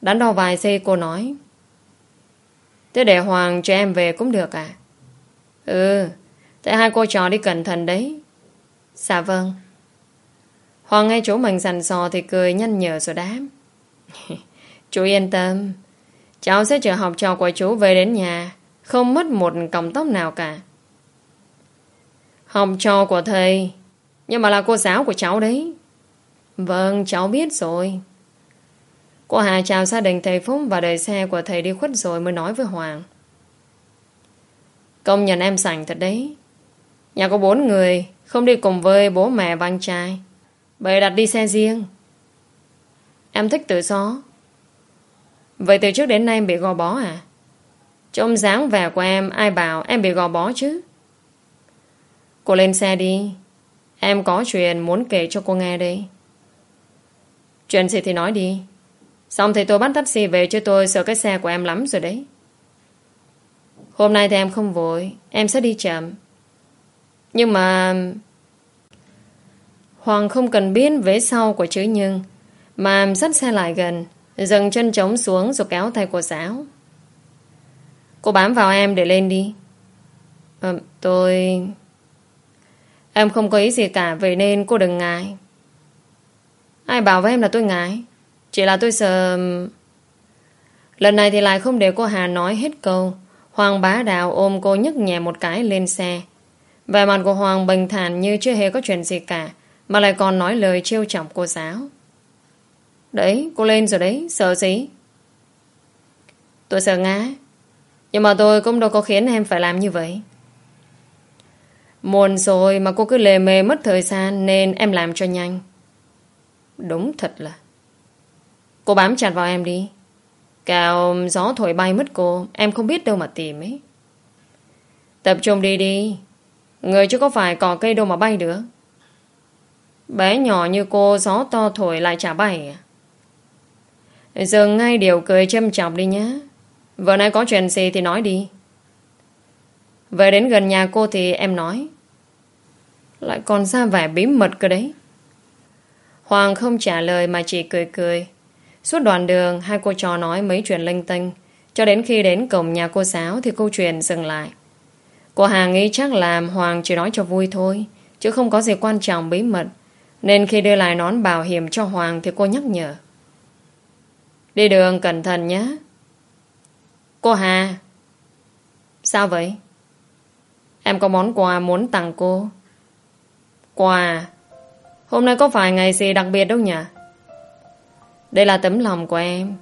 Đắn đo vài giây cô nói. Thế để Hoàng cho em về cũng được à? Ừ, Tại hai cô trò đi cẩn thận đấy. Dạ vâng. Hoàng nghe chú mình sành sò Thì cười nhăn nhở rồi đáp. [laughs] Chú yên tâm. Cháu sẽ chờ học trò của chú về đến nhà. Không mất một cọng tóc nào cả. Học trò của thầy. Nhưng mà là cô giáo của cháu đấy. Vâng cháu biết rồi. Cô Hà chào gia đình thầy Phúc Và đợi xe của thầy đi khuất rồi mới nói với Hoàng. Công nhận em sành thật đấy. Nhà có bốn người, Không đi cùng với bố mẹ và anh trai. Bày đặt đi xe riêng. Em thích tự do. Vậy từ trước đến nay em bị gò bó à? Trong dáng vẻ của em, Ai bảo em bị gò bó chứ? Cô lên xe đi. Em có chuyện muốn kể cho cô nghe đây. Chuyện gì thì nói đi. Xong thì tôi bắt taxi về cho tôi sợ cái xe của em lắm rồi đấy. Hôm nay thì em không vội, Em sẽ đi chậm nhưng mà... Hoàng không cần biết vế sau của chữ nhưng mà dắt xe lại gần dần chân trống xuống rồi kéo tay của giáo. Cô bám vào em để lên đi. À, Tôi... Em không có ý gì cả Vậy nên cô đừng ngại. Ai bảo với em là tôi ngại? Chỉ là tôi sợ Lần này thì lại không để cô Hà nói hết câu. Hoàng bá đạo ôm cô nhấc nhẹ một cái lên xe vẻ mặt của Hoàng bình thản như chưa hề có chuyện gì cả, mà lại còn nói lời trêu chọc cô giáo. Đấy, cô lên rồi đấy, sợ gì? Tôi sợ ngã, nhưng mà tôi cũng đâu có khiến em phải làm như vậy. Muộn rồi mà cô cứ lề mề mất thời gian nên em làm cho nhanh. Đúng thật là. Cô bám chặt vào em đi. Cào gió thổi bay mất cô, em không biết đâu mà tìm ấy. Tập trung đi đi. Người chứ có phải cỏ cây đâu mà bay được Bé nhỏ như cô gió to thổi lại trả bay à? Dừng ngay điều cười châm chọc đi nhé. Vừa nay có chuyện gì thì nói đi. Về đến gần nhà cô thì em nói. Lại còn ra vẻ bí mật cơ đấy. Hoàng không trả lời mà chỉ cười cười. Suốt đoạn đường, hai cô trò nói mấy chuyện linh tinh. Cho đến khi đến cổng nhà cô giáo thì câu chuyện dừng lại. Cô Hà nghĩ chắc là Hoàng chỉ nói cho vui thôi, chứ không có gì quan trọng bí mật. Nên khi đưa lại nón bảo hiểm cho Hoàng thì cô nhắc nhở. Đi đường cẩn thận nhé. Cô Hà. Sao vậy? Em có món quà muốn tặng cô. Quà? Hôm nay có phải ngày gì đặc biệt đâu nhỉ? Đây là tấm lòng của em.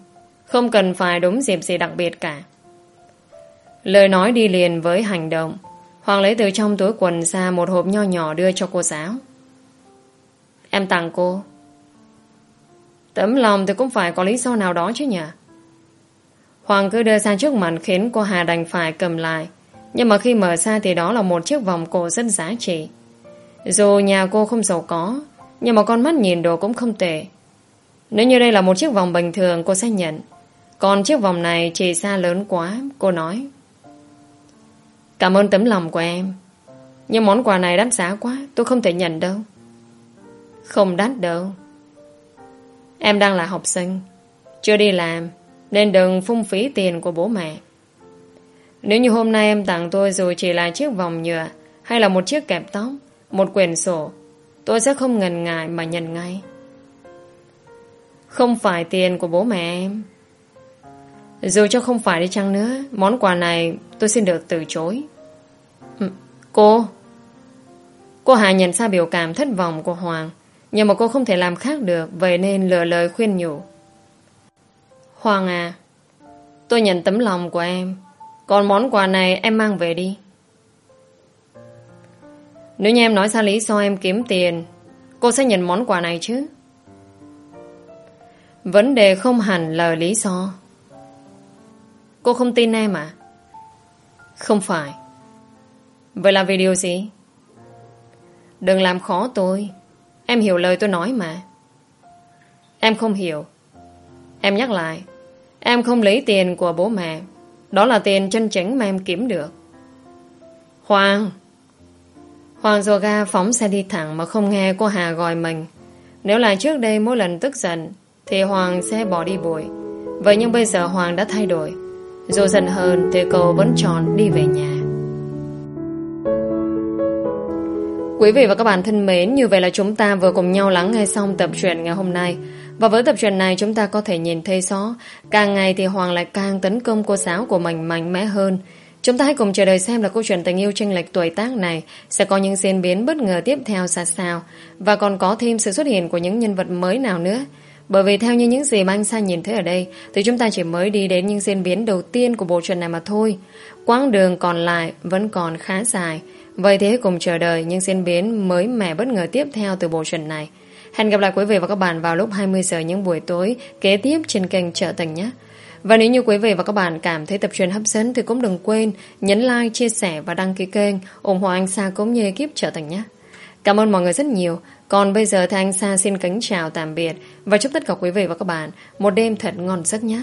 Không cần phải đúng dịp gì đặc biệt cả. Lời nói đi liền với hành động. Hoàng lấy từ trong túi quần ra một hộp nho nhỏ đưa cho cô giáo. Em tặng cô. Tấm lòng thì cũng phải có lý do nào đó chứ nhỉ? Hoàng cứ đưa ra trước mặt khiến cô Hà đành phải cầm lại. Nhưng mà khi mở ra thì đó là một chiếc vòng cổ rất giá trị. Dù nhà cô không giàu có, nhưng mà con mắt nhìn đồ cũng không tệ. Nếu như đây là một chiếc vòng bình thường cô sẽ nhận. Còn chiếc vòng này chỉ xa lớn quá, cô nói. Cảm ơn tấm lòng của em. Nhưng món quà này đắt giá quá, tôi không thể nhận đâu. Không đắt đâu. Em đang là học sinh, chưa đi làm, nên đừng phung phí tiền của bố mẹ. Nếu như hôm nay em tặng tôi rồi chỉ là chiếc vòng nhựa hay là một chiếc kẹp tóc, một quyển sổ, tôi sẽ không ngần ngại mà nhận ngay. Không phải tiền của bố mẹ em. Dù cho không phải đi chăng nữa, món quà này tôi xin được từ chối. Ừ, cô! Cô Hà nhận ra biểu cảm thất vọng của Hoàng, nhưng mà cô không thể làm khác được, vậy nên lừa lời khuyên nhủ. Hoàng à, tôi nhận tấm lòng của em, còn món quà này em mang về đi. Nếu như em nói ra lý do em kiếm tiền, cô sẽ nhận món quà này chứ? Vấn đề không hẳn là lý do. Cô không tin em à? Không phải. Vậy là vì điều gì? Đừng làm khó tôi. Em hiểu lời tôi nói mà. Em không hiểu. Em nhắc lại. Em không lấy tiền của bố mẹ. Đó là tiền chân chính mà em kiếm được. Hoàng! Hoàng dồ ga phóng xe đi thẳng mà không nghe cô Hà gọi mình. Nếu là trước đây mỗi lần tức giận, thì Hoàng sẽ bỏ đi bụi. Vậy nhưng bây giờ Hoàng đã thay đổi. Dù giận hơn thì cô vẫn tròn đi về nhà. Quý vị và các bạn thân mến, như vậy là chúng ta vừa cùng nhau lắng nghe xong tập truyện ngày hôm nay. Và với tập truyện này chúng ta có thể nhìn thấy rõ, càng ngày thì Hoàng lại càng tấn công cô giáo của mình mạnh mẽ hơn. Chúng ta hãy cùng chờ đợi xem là câu chuyện tình yêu tranh lệch tuổi tác này sẽ có những diễn biến bất ngờ tiếp theo ra sao và còn có thêm sự xuất hiện của những nhân vật mới nào nữa. Bởi vì theo như những gì mà anh Sa nhìn thấy ở đây thì chúng ta chỉ mới đi đến những diễn biến đầu tiên của bộ truyện này mà thôi. Quãng đường còn lại vẫn còn khá dài. Vậy thế cùng chờ đợi những diễn biến mới mẻ bất ngờ tiếp theo từ bộ truyện này. Hẹn gặp lại quý vị và các bạn vào lúc 20 giờ những buổi tối kế tiếp trên kênh Trợ Tình nhé. Và nếu như quý vị và các bạn cảm thấy tập truyền hấp dẫn thì cũng đừng quên nhấn like, chia sẻ và đăng ký kênh ủng hộ anh Sa cũng như ekip Trợ Tình nhé. Cảm ơn mọi người rất nhiều. Còn bây giờ thì anh Sa xin kính chào tạm biệt và chúc tất cả quý vị và các bạn một đêm thật ngon giấc nhé.